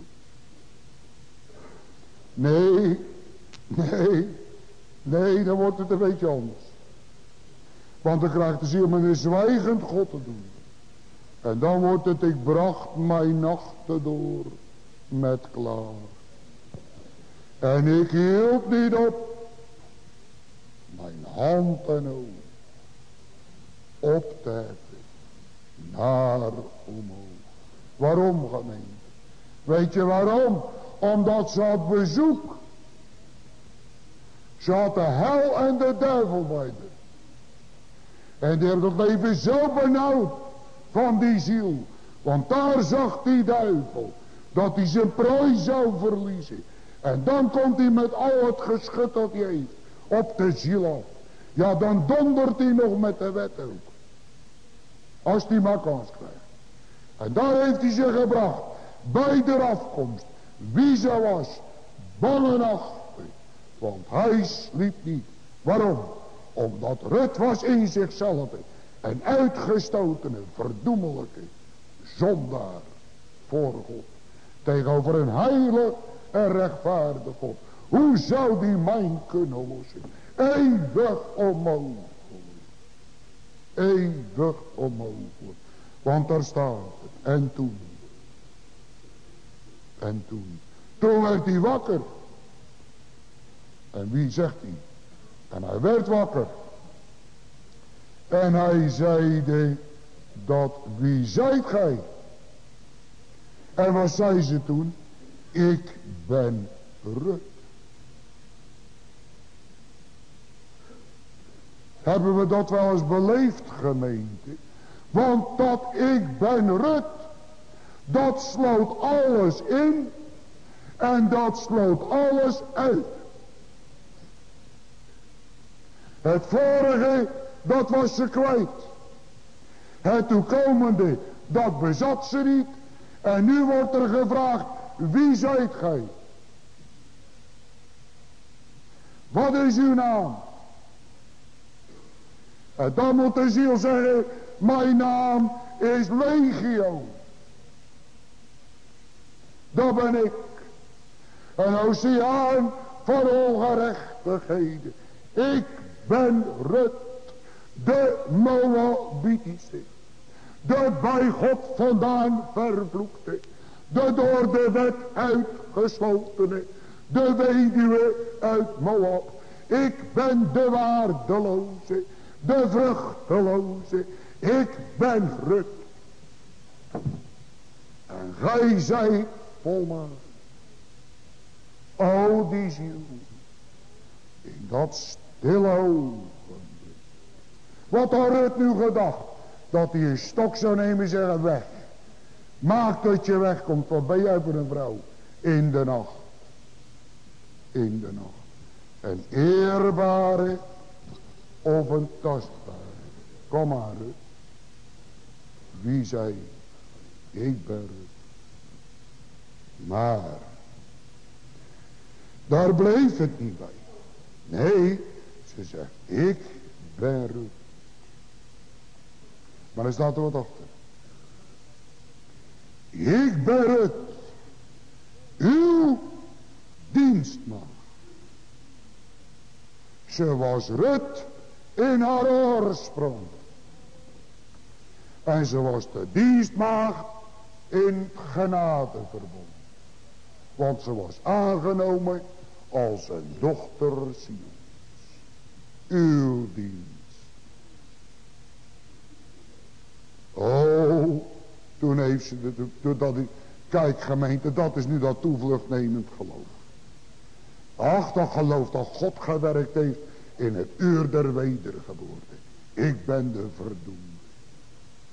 Nee, nee, nee, dan wordt het een beetje anders. Want dan krijgt de ziel met een zwijgend God te doen. En dan wordt het, ik bracht mijn nachten door met klaar. En ik hield niet op mijn hand en oog op te heffen naar omhoog. Waarom gemeente? Weet je waarom? Omdat ze had bezoek. Had de hel en de duivel bij haar. En die hebben het leven zo benauwd van die ziel. Want daar zag die duivel dat hij zijn prooi zou verliezen. En dan komt hij met al het geschut dat hij heeft op de ziel af. Ja, dan dondert hij nog met de wet ook. Als hij maar kans krijgt. En daar heeft hij zich gebracht. Bij de afkomst. Wie ze was. Bange nachten. Want hij sliep niet. Waarom? Omdat Rut was in zichzelf. Een uitgestotene, verdoemelijke zondaar voor God. Tegenover een heilige en rechtvaardige God. Hoe zou die mijn kunnen lossen? Eeuwig onmogelijk. Eeuwig onmogelijk. Want daar staat het. En toen. En toen. Toen werd hij wakker. En wie zegt hij? En hij werd wakker. En hij zeide dat wie zijt gij? En wat zei ze toen? Ik ben Rut. Hebben we dat wel eens beleefd gemeente? Want dat ik ben Rut. Dat sloot alles in. En dat sloot alles uit. Het vorige, dat was ze kwijt. Het toekomende, dat bezat ze niet. En nu wordt er gevraagd, wie zijt gij? Wat is uw naam? En dan moet de ziel zeggen, mijn naam is Legio. Dat ben ik. Een oceaan van ongerechtigheden. Ik ben Rut, de Moabitische. De bij God vandaan vervloekte. De door de wet uitgeslotene. De weduwe uit Moab. Ik ben de waardeloze. De vruchteloze. Ik ben Rut. En gij zijt volmaakt. O die ziel. In dat ogenblik. Wat had Rut nu gedacht? Dat hij een stok zou nemen en zeggen weg. Maak dat je wegkomt. Wat ben jij voor een vrouw? In de nacht. In de nacht. Een eerbare of een tastbare. Kom maar. Wie zei. Ik ben het. Maar. Daar bleef het niet bij. Nee, ze zegt, ik ben. Maar er staat er wat achter. Ik ben Rut. Uw dienstmaag. Ze was Rut in haar oorsprong. En ze was de dienstmaag in genade verbonden. Want ze was aangenomen als een dochter Sions. Uw dienst. Oh, toen heeft ze, de, dat, kijk gemeente, dat is nu dat toevluchtnemend geloof. Ach, dat geloof dat God gewerkt heeft in het uur der wedergeboorte. Ik ben de verdoemde.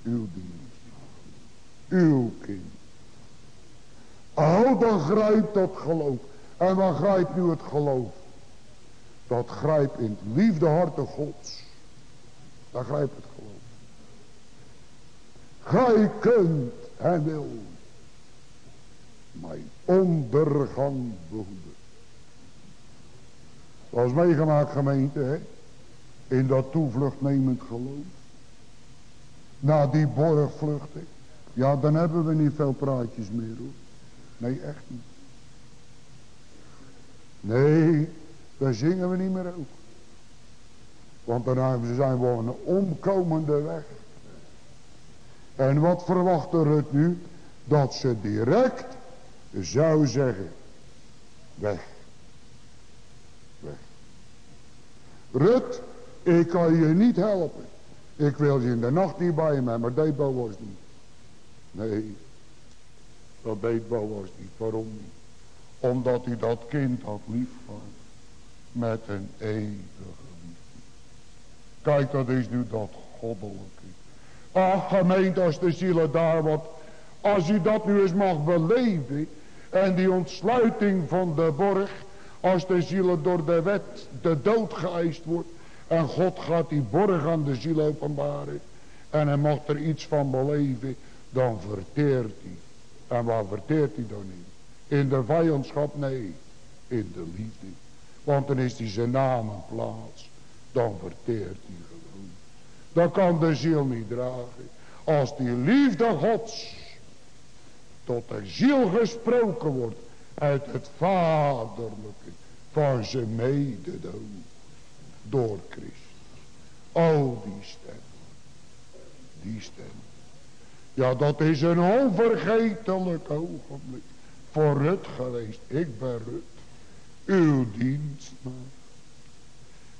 Uw dienst. Uw kind. Oh, dan grijpt dat geloof. En dan grijpt nu het geloof. Dat grijpt in het liefde harte gods. Daar grijpt het geloof. Gij kunt en wil mijn ondergang behoeden. Dat is meegemaakt gemeente, hè? In dat toevluchtnemend geloof. Na die borgvluchten. Ja, dan hebben we niet veel praatjes meer hoor. Nee, echt niet. Nee, daar zingen we niet meer ook. Want dan zijn we een omkomende weg. En wat verwachtte Rut nu? Dat ze direct zou zeggen. Weg. Weg. Rut, ik kan je niet helpen. Ik wil je in de nacht niet bij me, maar deed was niet. Nee, dat deed was niet. Waarom niet? Omdat hij dat kind had lief Met een eeuwige liefde. Kijk, dat is nu dat goddelijke. Ach, gemeente, als de zielen daar wat... Als u dat nu eens mag beleven... En die ontsluiting van de borg... Als de zielen door de wet de dood geëist wordt... En God gaat die borg aan de ziel openbaren... En hij mag er iets van beleven... Dan verteert hij. En waar verteert hij dan niet? In de vijandschap? Nee. In de liefde. Want dan is hij zijn naam en plaats. Dan verteert hij gewoon. Dan kan de ziel niet dragen. Als die liefde gods tot de ziel gesproken wordt uit het vaderlijke van zijn mededood door Christus. Oh, die stem. Die stem. Ja, dat is een onvergetelijk ogenblik voor Rut geweest. Ik ben Rut. Uw dienstmaat.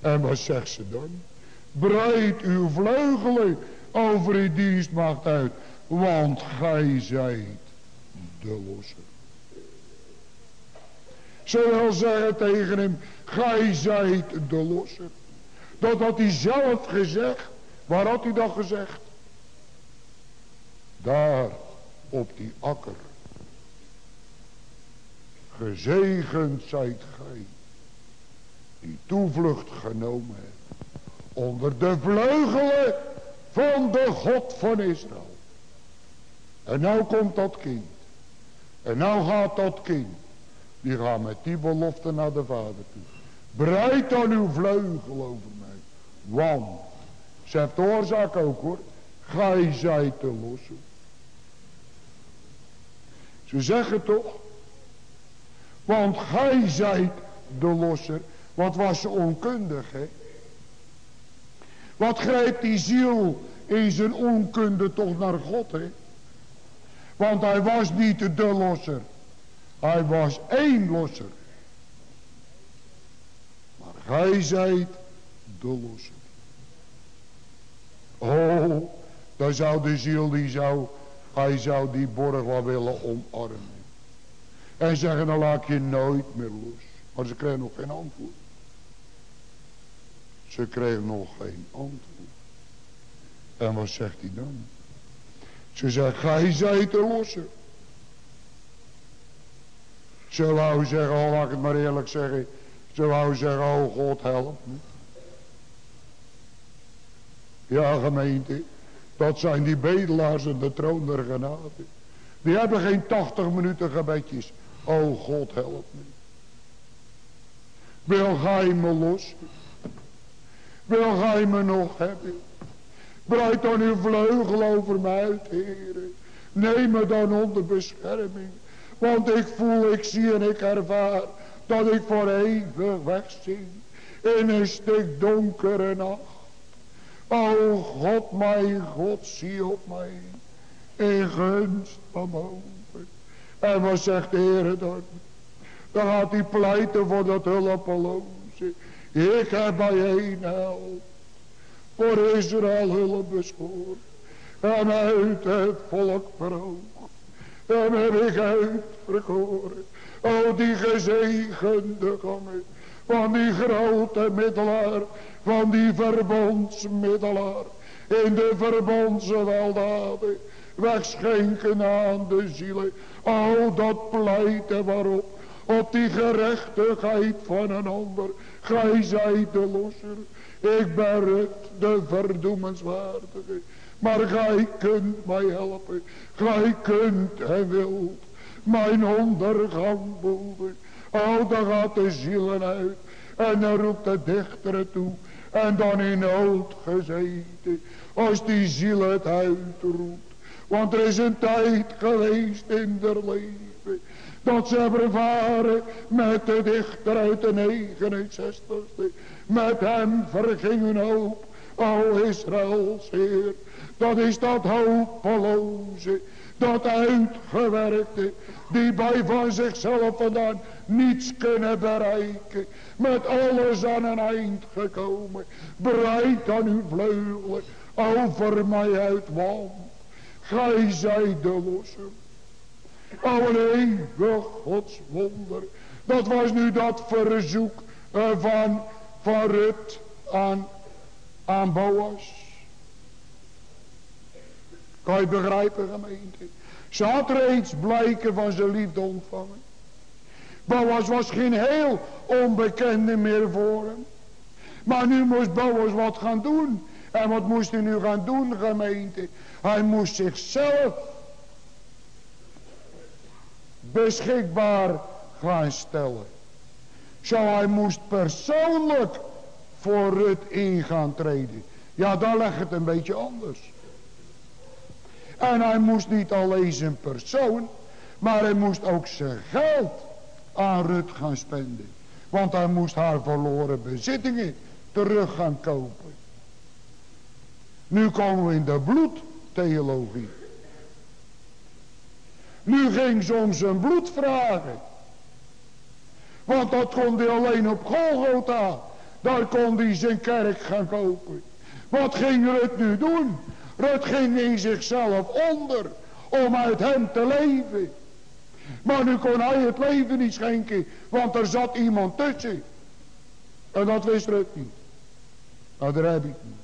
En wat zegt ze dan? Breid uw vleugelen over uw dienstmacht uit. Want gij zijt de losser. Ze wil zeggen tegen hem. Gij zijt de losser. Dat had hij zelf gezegd. Waar had hij dat gezegd? Daar op die akker Gezegend zijt gij. Die toevlucht genomen hebt. Onder de vleugelen van de God van Israël. En nou komt dat kind. En nou gaat dat kind. Die gaat met die belofte naar de vader toe. Breid dan uw vleugel over mij. Want. Ze heeft de oorzaak ook hoor. Gij zijt te lossen. Ze zeggen toch. Want gij zijt de losser. Wat was ze onkundig, hè? Wat grijpt die ziel in zijn onkunde toch naar God, hè? Want hij was niet de losser. Hij was één losser. Maar gij zijt de losser. Oh, dan zou de ziel die zou, hij zou die borg wel willen omarmen. En zeggen dan laat je nooit meer los. Maar ze kregen nog geen antwoord. Ze kregen nog geen antwoord. En wat zegt hij dan? Ze zegt, gij zijt de losse. Ze wou zeggen, oh, laat ik het maar eerlijk zeggen. Ze wou zeggen, oh God help me. Ja gemeente, dat zijn die bedelaars in de troon der genade. Die hebben geen 80 minuten gebedjes. Oh God help me. Wil gij me los? Wil gij me nog hebben? Breid dan uw vleugel over mij uit, heren. Neem me dan onder bescherming. Want ik voel, ik zie en ik ervaar dat ik voor eeuwig wegzing. In een stuk donkere nacht. O God, mijn God, zie op mij. In gunst boven. En wat zegt de Heer dan? Dan gaat hij pleiten voor dat hulpeloze. Ik heb bij een help. Voor Israël hulp beschoren. En uit het volk verhoogd. En heb ik uitverkoren. O die gezegende gangen. Van die grote middelaar. Van die verbondsmiddelaar. In de verbondse weldaden. Wegschenken aan de zielen. O dat pleiten waarop. Op die gerechtigheid van een ander. Gij zijt de losser. Ik ben het, de verdoemenswaardige. Maar gij kunt mij helpen. Gij kunt en wilt mijn ondergang boven. Oh, dan gaat de zielen uit. En dan roept de dichter toe. En dan in nood gezeten. Als die ziel het uitroept. Want er is een tijd geweest in der leven. Dat ze hebben met de dichter uit de 69ste. Met hem verging hun hoop. O Israëls Heer. Dat is dat hopeloze. Dat uitgewerkte. Die bij van zichzelf vandaan niets kunnen bereiken. Met alles aan een eind gekomen. Breid aan uw vleugelen over mij uit want. Gij zijt de losse. O eeuwig Gods wonder. Dat was nu dat verzoek eh, van, van Rut aan, aan Boas. Kan je begrijpen gemeente? Ze had reeds blijken van zijn liefde ontvangen. Boas was geen heel onbekende meer voor hem. Maar nu moest Boas wat gaan doen. En wat moest hij nu gaan doen gemeente? Hij moest zichzelf beschikbaar gaan stellen. Zo hij moest persoonlijk voor Rut in gaan treden. Ja, dan leg het een beetje anders. En hij moest niet alleen zijn persoon, maar hij moest ook zijn geld aan Rut gaan spenden. Want hij moest haar verloren bezittingen terug gaan kopen. Nu komen we in de bloedtheologie. Nu ging ze om zijn bloed vragen. Want dat kon hij alleen op Golgotha. Daar kon hij zijn kerk gaan kopen. Wat ging Rut nu doen? Rut ging in zichzelf onder om uit hem te leven. Maar nu kon hij het leven niet schenken, want er zat iemand tussen. En dat wist Rut niet. Daar heb ik niet.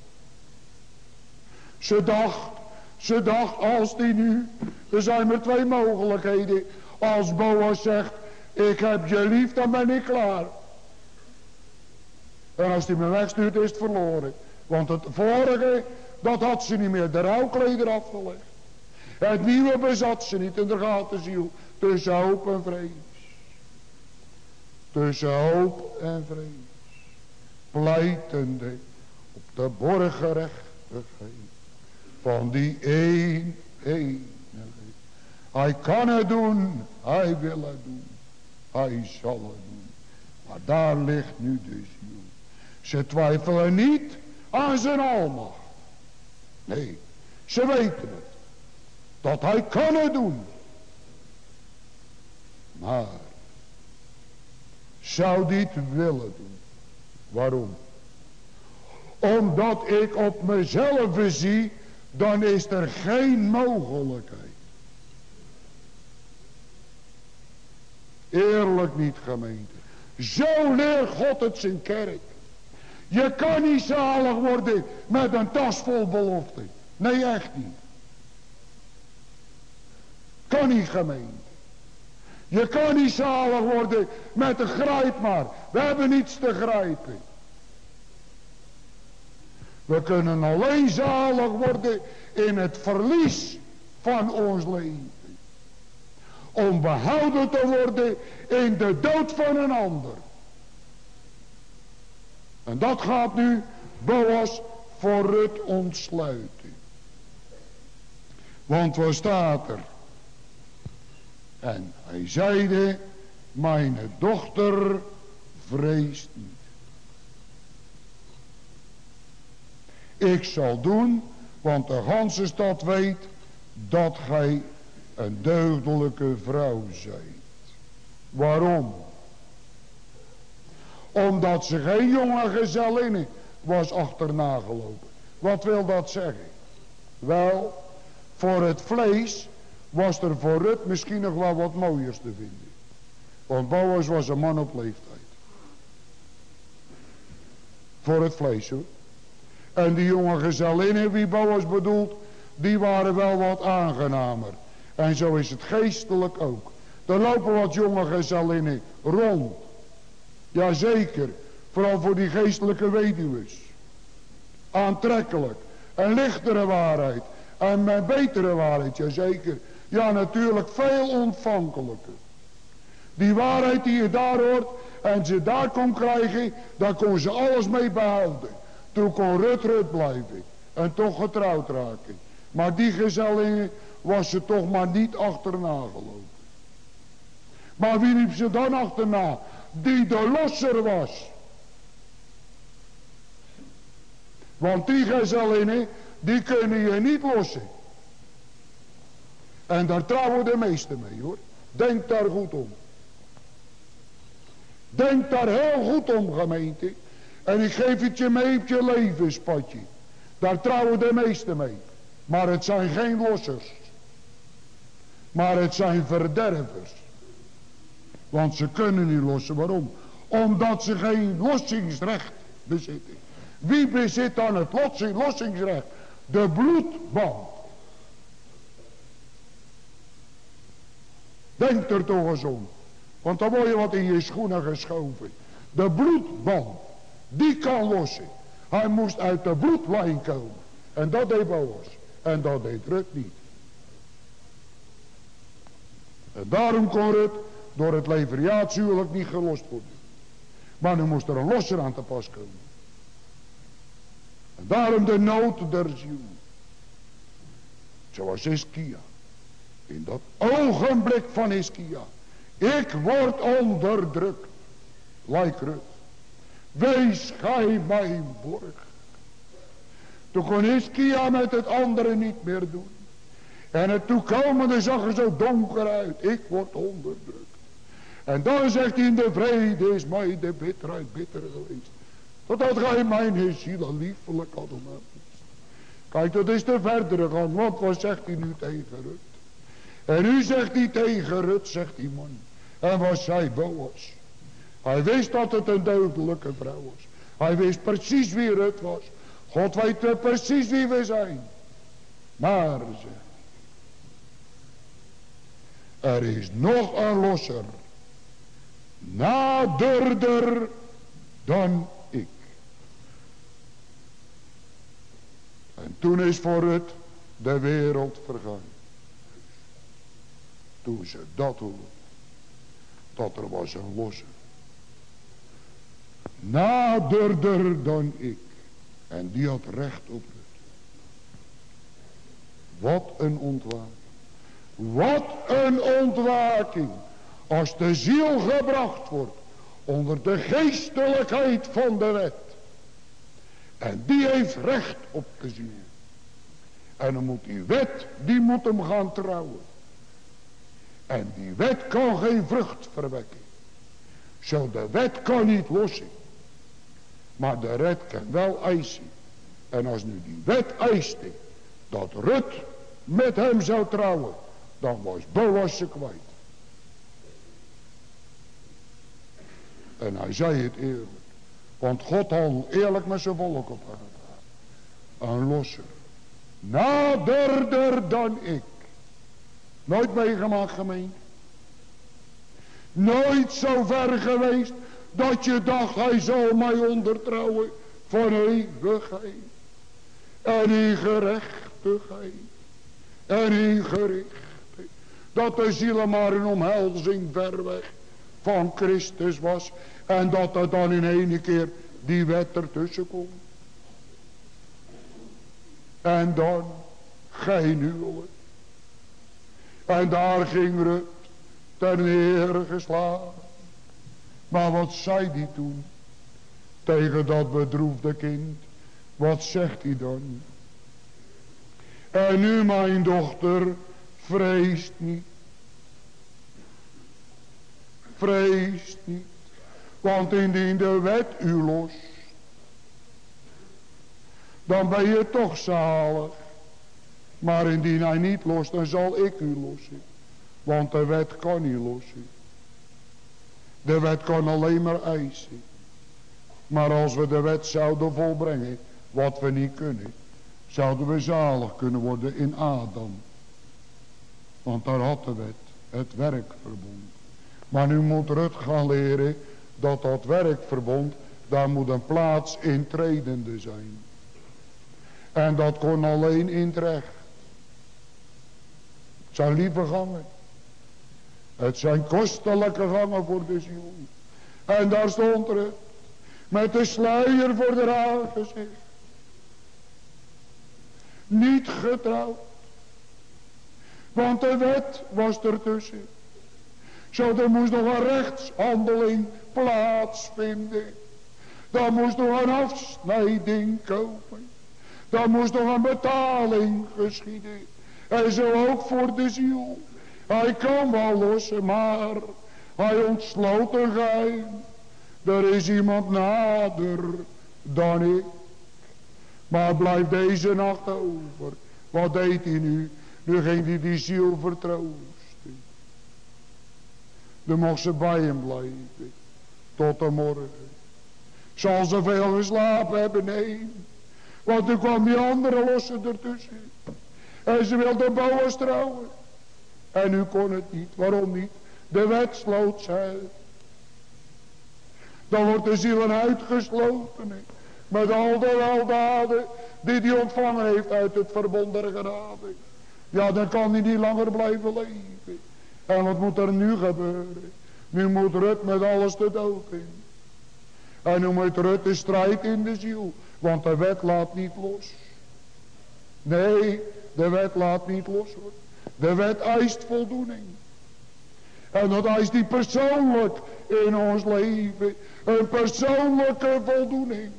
Ze dacht, ze dacht als die nu, er zijn maar twee mogelijkheden. Als Boas zegt, ik heb je lief, dan ben ik klaar. En als hij me wegstuurt, is het verloren. Want het vorige, dat had ze niet meer. De rouwkleder afgelegd. Het nieuwe bezat ze niet. En daar gaat de ziel tussen hoop en vrees. Tussen hoop en vrees. Pleitende op de borgerrechtigheid van die een, een. Hij kan het doen, hij wil het doen, hij zal het doen. Maar daar ligt nu de ziel. Ze twijfelen niet aan zijn almacht. Nee, ze weten het. Dat hij kan het doen. Maar, zou dit willen doen. Waarom? Omdat ik op mezelf zie dan is er geen mogelijkheid. Eerlijk niet gemeente. Zo leert God het zijn kerk. Je kan niet zalig worden met een tas vol belofte. Nee, echt niet. Kan niet gemeente. Je kan niet zalig worden met een grijp maar. We hebben niets te grijpen. We kunnen alleen zalig worden in het verlies van ons leven. Om behouden te worden in de dood van een ander. En dat gaat nu Boas voor het ontsluiten. Want wat staat er? En hij zeide, mijn dochter vreest niet. Ik zal doen, want de ganse stad weet dat gij een deugdelijke vrouw zijt. Waarom? Omdat ze geen jonge gezellinne was achterna gelopen. Wat wil dat zeggen? Wel, voor het vlees was er voor Rut misschien nog wel wat mooiers te vinden. Want Boas was een man op leeftijd. Voor het vlees hoor. En die jonge gezellinnen wie Boas bedoelt, die waren wel wat aangenamer. En zo is het geestelijk ook. Er lopen wat jonge gezellinnen rond. Jazeker, vooral voor die geestelijke weduwes. Aantrekkelijk. Een lichtere waarheid. En een betere waarheid, jazeker. Ja, natuurlijk veel ontvankelijker. Die waarheid die je daar hoort en ze daar kon krijgen, daar kon ze alles mee behouden. Toen kon Rut Rut blijven en toch getrouwd raken. Maar die gezellingen was ze toch maar niet achterna gelopen. Maar wie liep ze dan achterna? Die de losser was. Want die gezellinnen, die kunnen je niet lossen. En daar trouwen de meesten mee hoor. Denk daar goed om. Denk daar heel goed om gemeente. En ik geef het je mee op je levenspadje. Daar trouwen de meesten mee. Maar het zijn geen lossers. Maar het zijn verdervers. Want ze kunnen niet lossen. Waarom? Omdat ze geen lossingsrecht bezitten. Wie bezit dan het lossingsrecht? De bloedband. Denk er toch eens om. Want dan word je wat in je schoenen geschoven. De bloedband. Die kan lossen. Hij moest uit de bloedlijn komen. En dat deed Boas. En dat deed Rut niet. En daarom kon Rut door het leveriaatshuwelijk niet gelost worden. Maar nu moest er een losser aan te pas komen. En daarom de nood der ziel. Zoals Iskia. In dat ogenblik van Iskia. Ik word onderdrukt. Like Rut. Wees gij mijn borg. Toen kon Iskia met het andere niet meer doen. En het toekomende zag er zo donker uit. Ik word onderdrukt. En dan zegt hij in de vrede is mij de bitterheid bitter geweest. Totdat gij mijn ziel liefelijk had Kijk, dat is de verdere gang. Want wat zegt hij nu tegen Rut? En nu zegt hij tegen Rut, zegt die man. En wat zei Boas? Hij wist dat het een dodelijke vrouw was. Hij wist precies wie Rut was. God weet precies wie we zijn. Maar, ze, er is nog een losser. Naderder dan ik. En toen is voor het de wereld vergaan. Toen ze dat hoorden. Dat er was een losser. Naderder dan ik. En die had recht op het. Wat een ontwaking. Wat een ontwaking. Als de ziel gebracht wordt onder de geestelijkheid van de wet. En die heeft recht op de ziel. En dan moet die wet, die moet hem gaan trouwen. En die wet kan geen vrucht verwekken. Zo de wet kan niet lossen. Maar de wet kan wel eisen. En als nu die wet eiste dat Rut met hem zou trouwen. Dan was Boas ze kwijt. En hij zei het eerlijk. Want God had eerlijk met zijn volk op aarde. Een losser. Naderder dan ik. Nooit meegemaakt gemeen. Nooit zo ver geweest dat je dacht hij zal mij ondertrouwen van eeuwigheid. En in gerechtigheid. En in gericht. Dat de ziel maar een omhelzing ver weg van Christus was. En dat er dan in ene keer die wet ertussen komt. En dan geen huwelijk. En daar ging Rut ten neergeslagen. Maar wat zei die toen? Tegen dat bedroefde kind. Wat zegt hij dan? En nu mijn dochter, vreest niet. Vreest niet. Want indien de wet u los. Dan ben je toch zalig. Maar indien hij niet lost, dan zal ik u lossen. Want de wet kan niet lossen. De wet kan alleen maar eisen. Maar als we de wet zouden volbrengen, wat we niet kunnen, zouden we zalig kunnen worden in Adam. Want daar had de wet het werkverbond. Maar nu moet Rut gaan leren dat dat werkverbond, daar moet een plaats intredende zijn. En dat kon alleen in het recht. Het zijn lieve gangen. Het zijn kostelijke gangen voor de ziel. En daar stond er met de sluier voor de aangezicht. Niet getrouwd. Want de wet was ertussen. Zo er moest nog een rechtshandeling plaatsvinden. Daar moest nog een afsnijding komen. Daar moest nog een betaling geschieden. En zo ook voor de ziel. Hij kan wel lossen, maar hij ontsloot een geheim. Er is iemand nader dan ik. Maar blijft deze nacht over. Wat deed hij nu? Nu ging hij die ziel vertroosten. Dan mocht ze bij hem blijven. Tot de morgen. Zal ze veel geslapen hebben? Nee. Want toen kwam die andere losse ertussen. En ze wilde Boas trouwen. En nu kon het niet. Waarom niet? De wet sloot ze. Dan wordt de ziel uitgesloten. Met al de weldaden die hij ontvangen heeft uit het verbond der genade. Ja, dan kan hij niet langer blijven leven. En wat moet er nu gebeuren? Nu moet Rut met alles de dood in. En nu moet Rut de strijd in de ziel. Want de wet laat niet los. Nee, de wet laat niet los hoor. De wet eist voldoening. En dat eist die persoonlijk in ons leven. Een persoonlijke voldoening.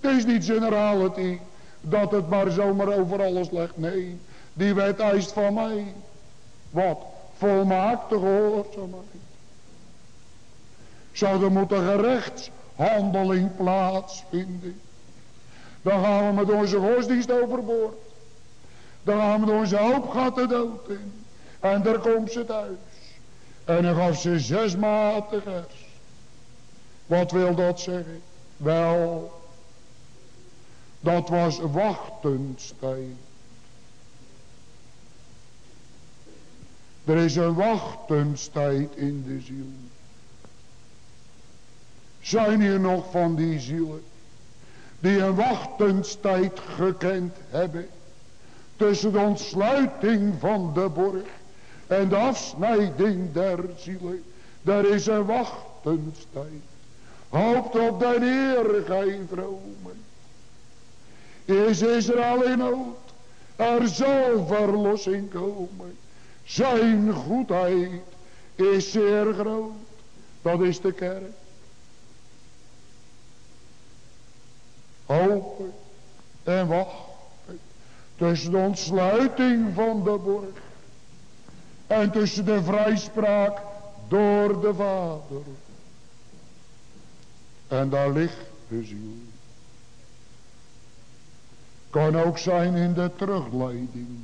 Het is niet generality dat het maar zomaar over alles legt. Nee, die wet eist van mij. Wat? Volmaakte gehoorzaamheid. Zou er moeten gerechtshandeling plaatsvinden. Dan gaan we met onze godsdienst overboord. Dan gaan we onze hoop gaat de dood in. En daar komt ze thuis. En dan gaf ze zes matigers. Wat wil dat zeggen? Wel, dat was wachtenstijd. Er is een wachtenstijd in de ziel. Zijn hier nog van die zielen die een wachtenstijd gekend hebben tussen de ontsluiting van de borg en de afsnijding der zielen. Er is een wachtenstijd. Hoopt op de Heer, gij vromen. Is Israël in nood? Er zal verlossing komen. Zijn goedheid is zeer groot. Dat is de kerk. Hopen en wachten. Tussen de ontsluiting van de borg. En tussen de vrijspraak door de Vader. En daar ligt de ziel. Kan ook zijn in de terugleiding.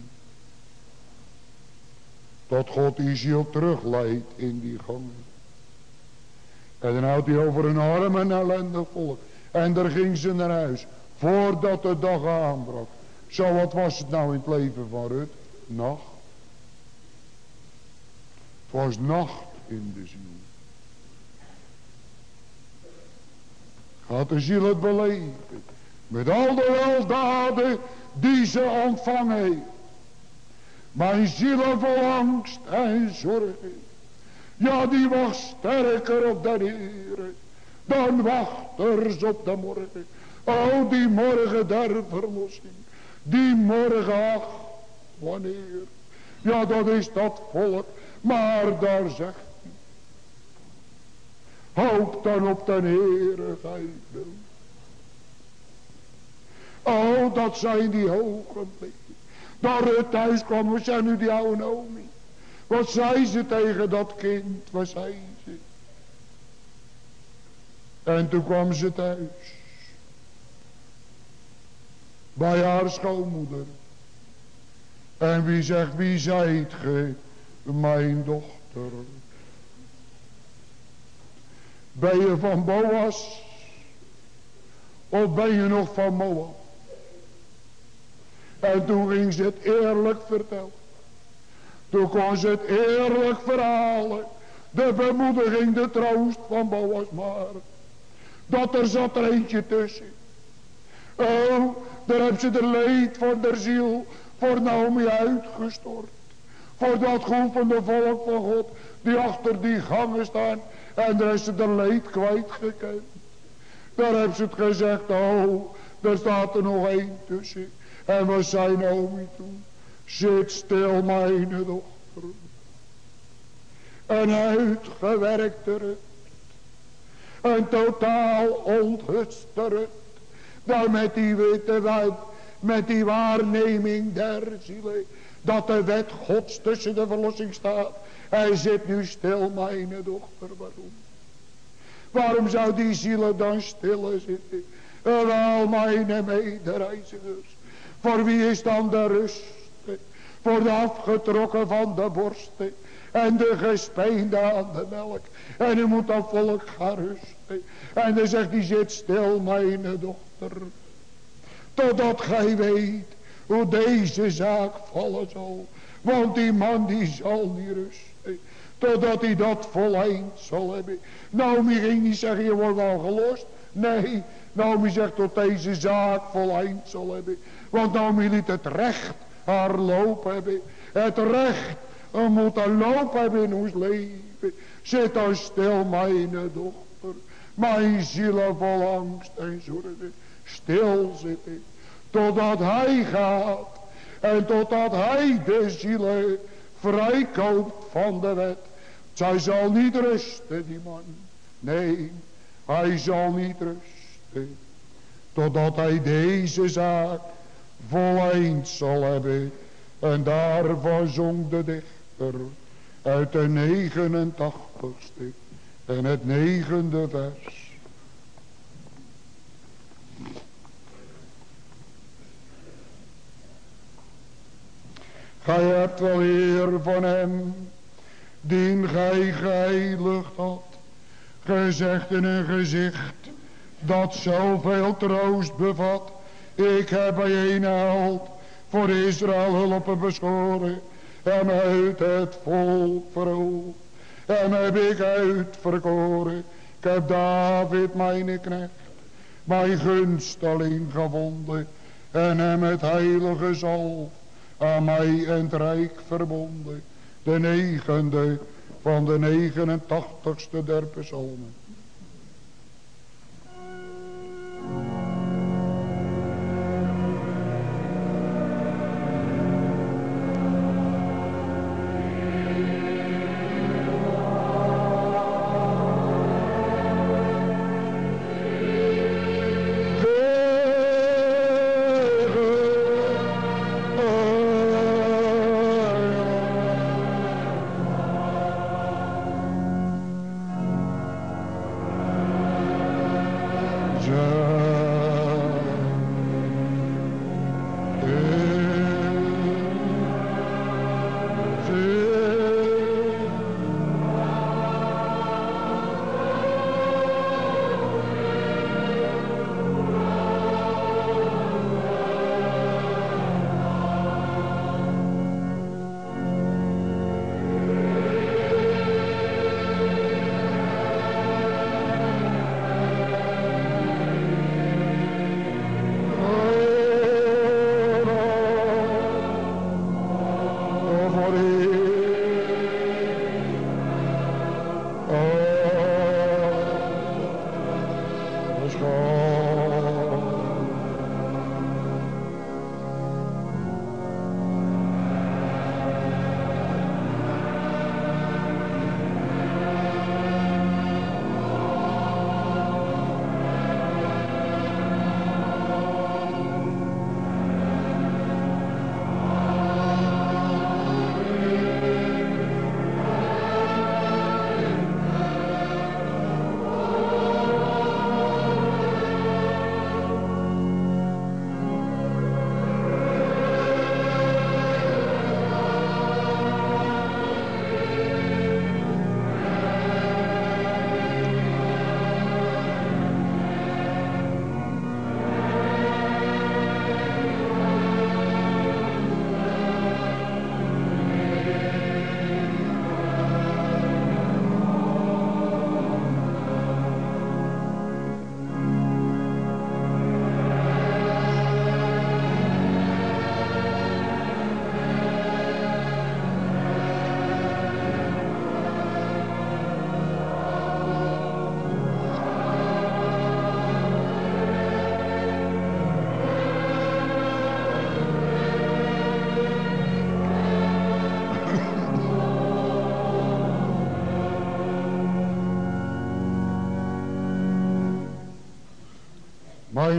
Dat God die ziel terugleidt in die gangen. En dan houdt hij over een arm en ellendig volk. En daar ging ze naar huis. Voordat de dag aanbrak. Zo wat was het nou in het leven van Rut? Nacht. Het was nacht in de ziel. Gaat de ziel het beleven. Met al de weldaden die ze ontvangen heeft. Mijn ziel vol angst en zorgen. Ja, die was sterker op de Heer. Dan wacht er op de morgen. Oh, die morgen der verlossing. Die morgen, ach, wanneer. Ja, dat is dat volk. Maar daar zegt hij. Hoop dan op de Heere, gij wil. Oh, dat zijn die ogenblikken. Dat het thuis kwam, we zijn nu die oude. Wat zei ze tegen dat kind? Wat zei ze? En toen kwam ze thuis. Bij haar schoonmoeder. En wie zegt, wie zijt ge, mijn dochter? Ben je van Boas? Of ben je nog van Moab? En toen ging ze het eerlijk vertellen. Toen kon ze het eerlijk verhalen. De bemoediging, de troost van Boas maar. Dat er zat er eentje tussen. Oh, daar heb ze de leed van de ziel voor Naomi uitgestort. Voor dat de volk van God die achter die gangen staan. En daar is ze de leed kwijtgekend. Daar heb ze het gezegd, oh, daar staat er nog één tussen. En we zijn Naomi toen. Zit stil, mijn dochter. Een uitgewerkte rust. Een totaal onthutste. Daar met die witte wet, met die waarneming der zielen. Dat de wet gods tussen de verlossing staat. Hij zit nu stil, mijn dochter. Waarom? Waarom zou die zielen dan stil zitten? Wel, mijn medereizigers. Voor wie is dan de rust? Voor de afgetrokken van de borsten. En de gespeende aan de melk. En u moet dat volk gaan rusten. En dan zegt hij, zit stil mijn dochter. Totdat gij weet hoe deze zaak vallen zal. Want die man die zal niet rusten. Totdat hij dat voleind zal hebben. Naomi ging niet zeggen, je wordt wel gelost. Nee, Naomi zegt tot deze zaak voleind zal hebben. Want Naomi liet het recht haar loop hebben. Het recht moet een loop hebben in ons leven. Zit dan stil, mijn dochter. Mijn ziel vol angst en zorgen. Stil zitten. Totdat hij gaat. En totdat hij de zielen vrijkoopt van de wet. Zij zal niet rusten, die man. Nee, hij zal niet rusten. Totdat hij deze zaak voleind zal hebben. En daarvan zong de dichter uit de 89ste en het negende vers. Gij hebt wel eer van hem, dien gij geheiligd had, gezegd in een gezicht, dat zoveel troost bevat, ik heb bij een held voor Israël hulp beschoren. En uit het volk verhoogd. En heb ik uitverkoren. Ik heb David mijn knecht. Mijn gunsteling gevonden. En hem met heilige zalf aan mij en het rijk verbonden. De negende van de 89ste der psalmen.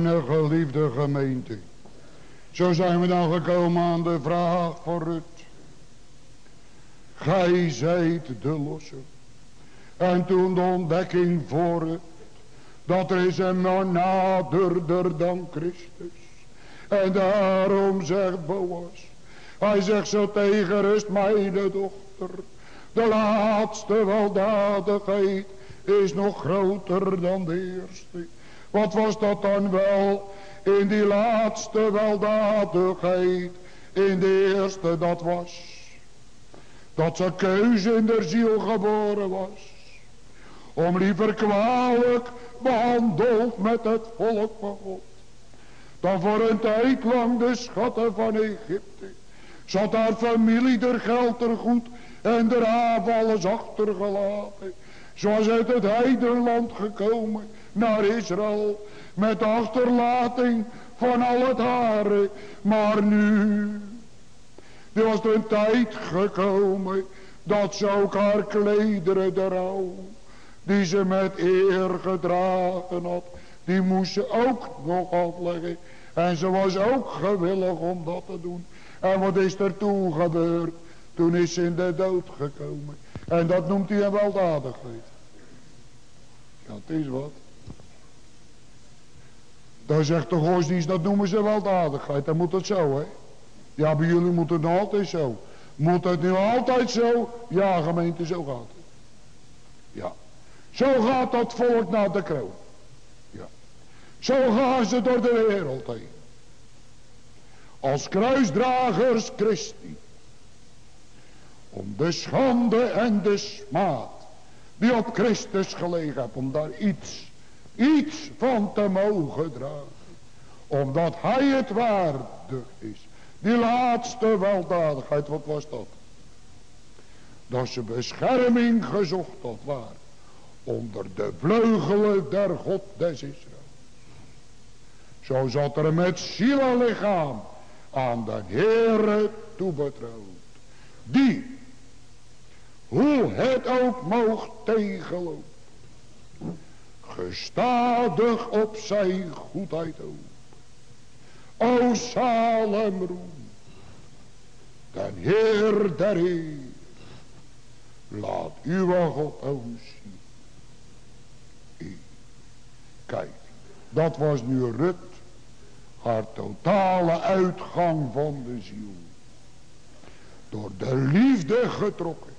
Mijn geliefde gemeente. Zo zijn we dan gekomen aan de vraag voor Rut. Gij zijt de losser. En toen de ontdekking voor het. Dat er is een man naderder dan Christus. En daarom zegt Boas. Hij zegt zo tegen rust mijn dochter. De laatste weldadigheid is nog groter dan de eerste. Wat was dat dan wel in die laatste weldadigheid? In de eerste dat was. Dat ze keuze in de ziel geboren was. Om liever kwalijk behandeld met het volk van God. Dan voor een tijd lang de schatten van Egypte. Zat haar familie er geld goed en de haven alles achtergelaten. Zoals uit het heidenland gekomen naar Israël. Met achterlating van al het haren. Maar nu. Er was een tijd gekomen. Dat ze ook haar klederen de rouw. Die ze met eer gedragen had. Die moest ze ook nog afleggen. En ze was ook gewillig om dat te doen. En wat is er toen gebeurd? Toen is ze in de dood gekomen. En dat noemt hij een weldadigheid. Ja, het is wat. Dan zegt de godsdienst, dat noemen ze weldadigheid. Dan moet het zo, hè. Ja, bij jullie moet het altijd zo. Moet het nu altijd zo? Ja, gemeente, zo gaat het. Ja. Zo gaat dat volk naar de kroon. Ja. Zo gaan ze door de wereld heen. Als kruisdragers Christi. Om de schande en de smaad die op Christus gelegen hebt. Om daar iets, iets van te mogen dragen. Omdat hij het waardig is. Die laatste weldadigheid, wat was dat? Dat ze bescherming gezocht had waar. Onder de vleugelen der God des Israël. Zo zat er met ziel en lichaam aan de Heere toebetrouwd. Die hoe het ook moogt tegenlopen. Gestadig op zijn goedheid ook. O Salem roem. Den Heer der Heer. Laat uw God ons zien. Kijk, dat was nu Rut. Haar totale uitgang van de ziel. Door de liefde getrokken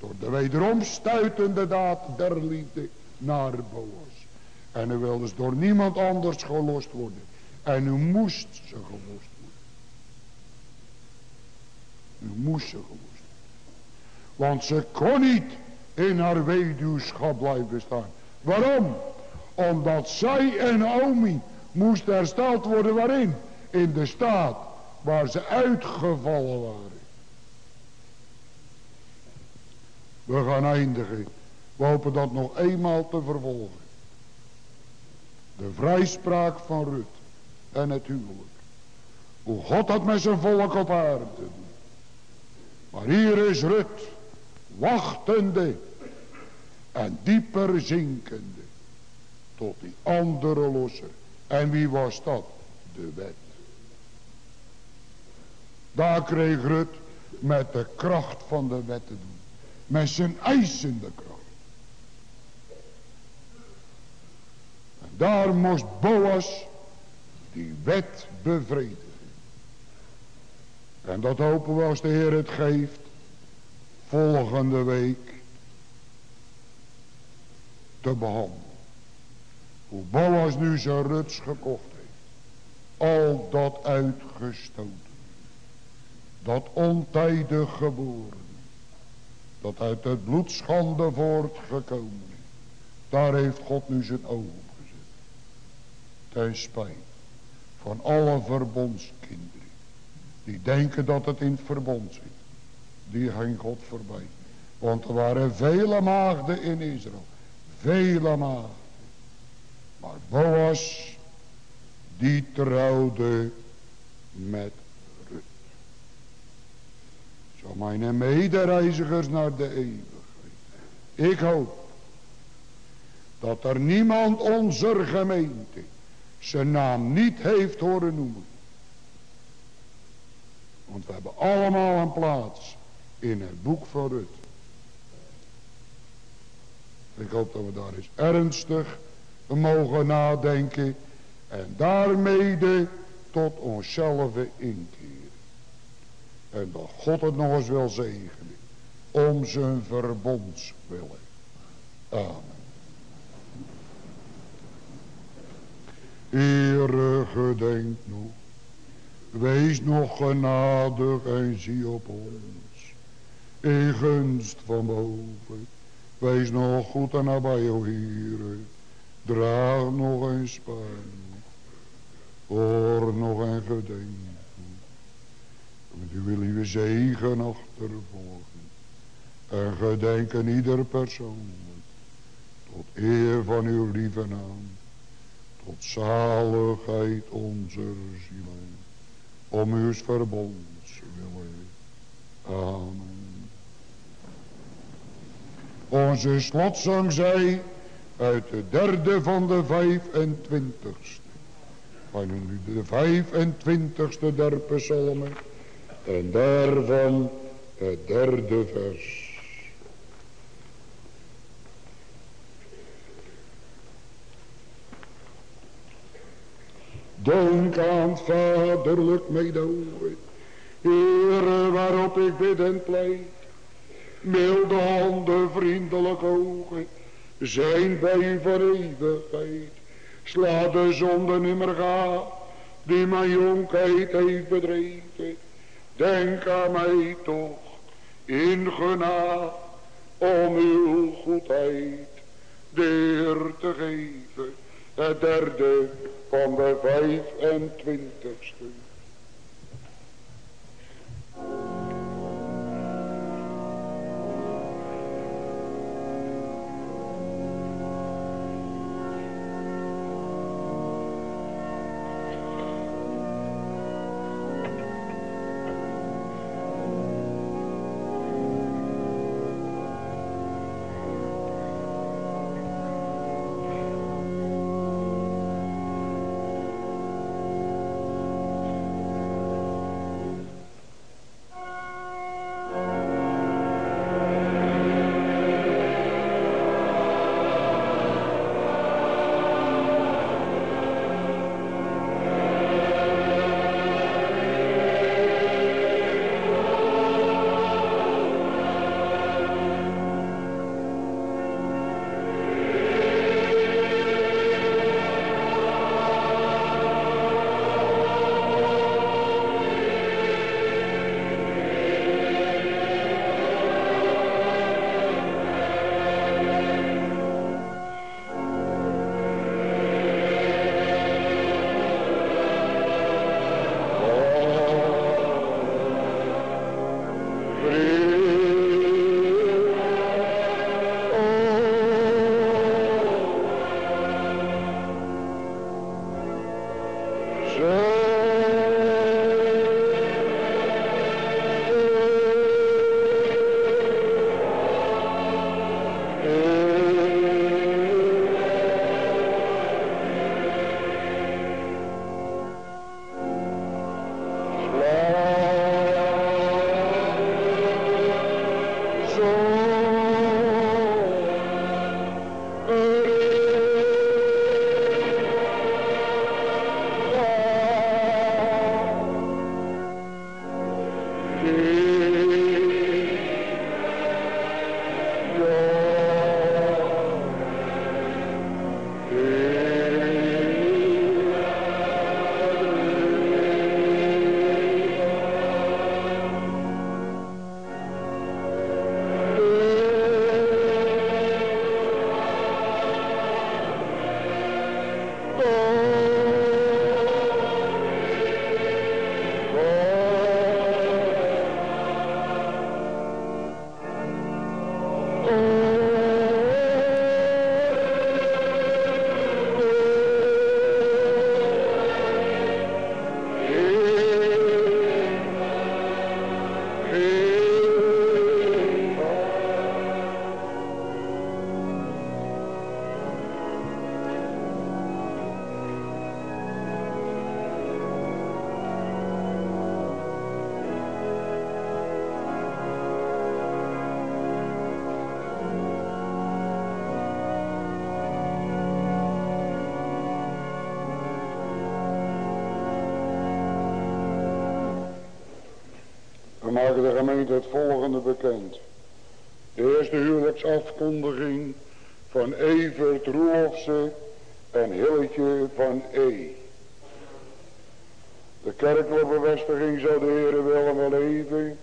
door de wederom stuitende daad der liefde naar Boas. En nu wilde ze door niemand anders gelost worden. En nu moest ze gelost worden. Nu moest ze gelost worden. Want ze kon niet in haar weduwschap blijven staan. Waarom? Omdat zij en Naomi moest hersteld worden waarin? In de staat waar ze uitgevallen waren. We gaan eindigen. We hopen dat nog eenmaal te vervolgen. De vrijspraak van Rut en het huwelijk. Hoe God dat met zijn volk op aarde doet. Maar hier is Rut, wachtende en dieper zinkende tot die andere losser. En wie was dat? De wet. Daar kreeg Rut met de kracht van de wet te doen met zijn eisende kracht. En daar moest Boas die wet bevredigen. En dat hopen we als de Heer het geeft. Volgende week. Te behandelen. Hoe Boas nu zijn ruts gekocht heeft. Al dat uitgestoten. Dat ontijdig geboren dat uit het bloedschande voortgekomen. Daar heeft God nu zijn ogen Ten spijt van alle verbondskinderen. Die denken dat het in het verbond zit. Die ging God voorbij. Want er waren vele maagden in Israël. Vele maagden. Maar Boas, die trouwde met zo mijn medereizigers naar de eeuwigheid. Ik hoop dat er niemand onze gemeente zijn naam niet heeft horen noemen. Want we hebben allemaal een plaats in het boek van Rut. Ik hoop dat we daar eens ernstig mogen nadenken. En daarmee tot onszelf inkeren. En dat God het nog eens wil zegenen. Om zijn verbonds willen. Amen. Ere gedenk nog. Wees nog genadig en zie op ons. In gunst van boven. Wees nog goed en nabij, o Heere. Draag nog een spaan. Hoor nog een gedenk. Met u wil uw zegen achtervolgen. En gedenken ieder persoon. Tot eer van uw lieve naam. Tot zaligheid onze zielen. Om uw verbonds willen. Amen. Onze slotzang zei uit de derde van de vijfentwintigste. Wij noemen nu de vijfentwintigste der psalmen. En daarvan het derde vers. Denk aan vaderlijk. Heere waarop ik bid en pleit. Milde handen, vriendelijke ogen. Zijn bij van eeuwigheid. Sla de zonde nimmer ga. Die mijn jonkheid heeft bedreven. Denk aan mij toch. In genade. Om uw goedheid. De te geven. Het derde van de vijfentwintigste. De gemeente het volgende bekend. De eerste huwelijksafkondiging van Evert Roelofse en Hilletje van E. De kerkloopbevestiging zou de Heer willen wel even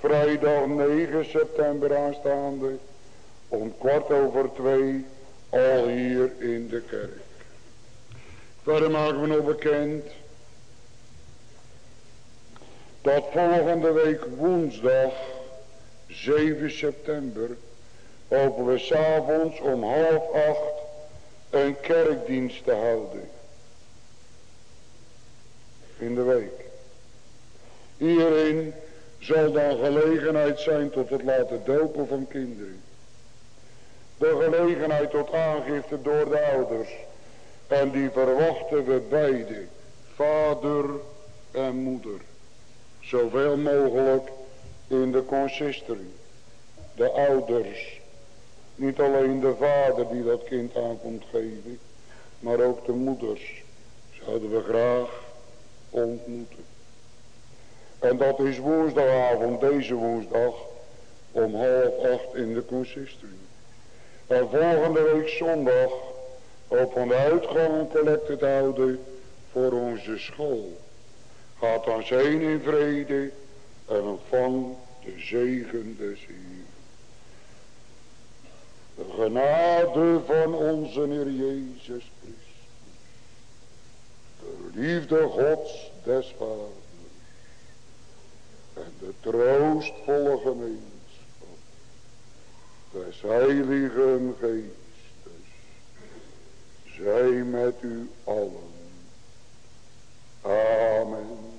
vrijdag 9 september aanstaande om kwart over twee al hier in de kerk. Verder maken we nog bekend dat volgende week woensdag 7 september openen we s'avonds om half acht een kerkdienst te houden. In de week. Hierin zal dan gelegenheid zijn tot het laten dopen van kinderen. De gelegenheid tot aangifte door de ouders. En die verwachten we beide, vader en moeder. Zoveel mogelijk in de consistorie. De ouders. Niet alleen de vader die dat kind aan komt geven. Maar ook de moeders. Zouden we graag ontmoeten. En dat is woensdagavond, deze woensdag. Om half acht in de consistorie. En volgende week zondag. Op de uitgang collecte te houden voor onze school. Gaat dan zijn in vrede en ontvang de zegen des Heer. De genade van onze Heer Jezus Christus. De liefde Gods des Vaders. En de troostvolle gemeenschap. Des Heiligen Geestes. Zij met u allen Amen.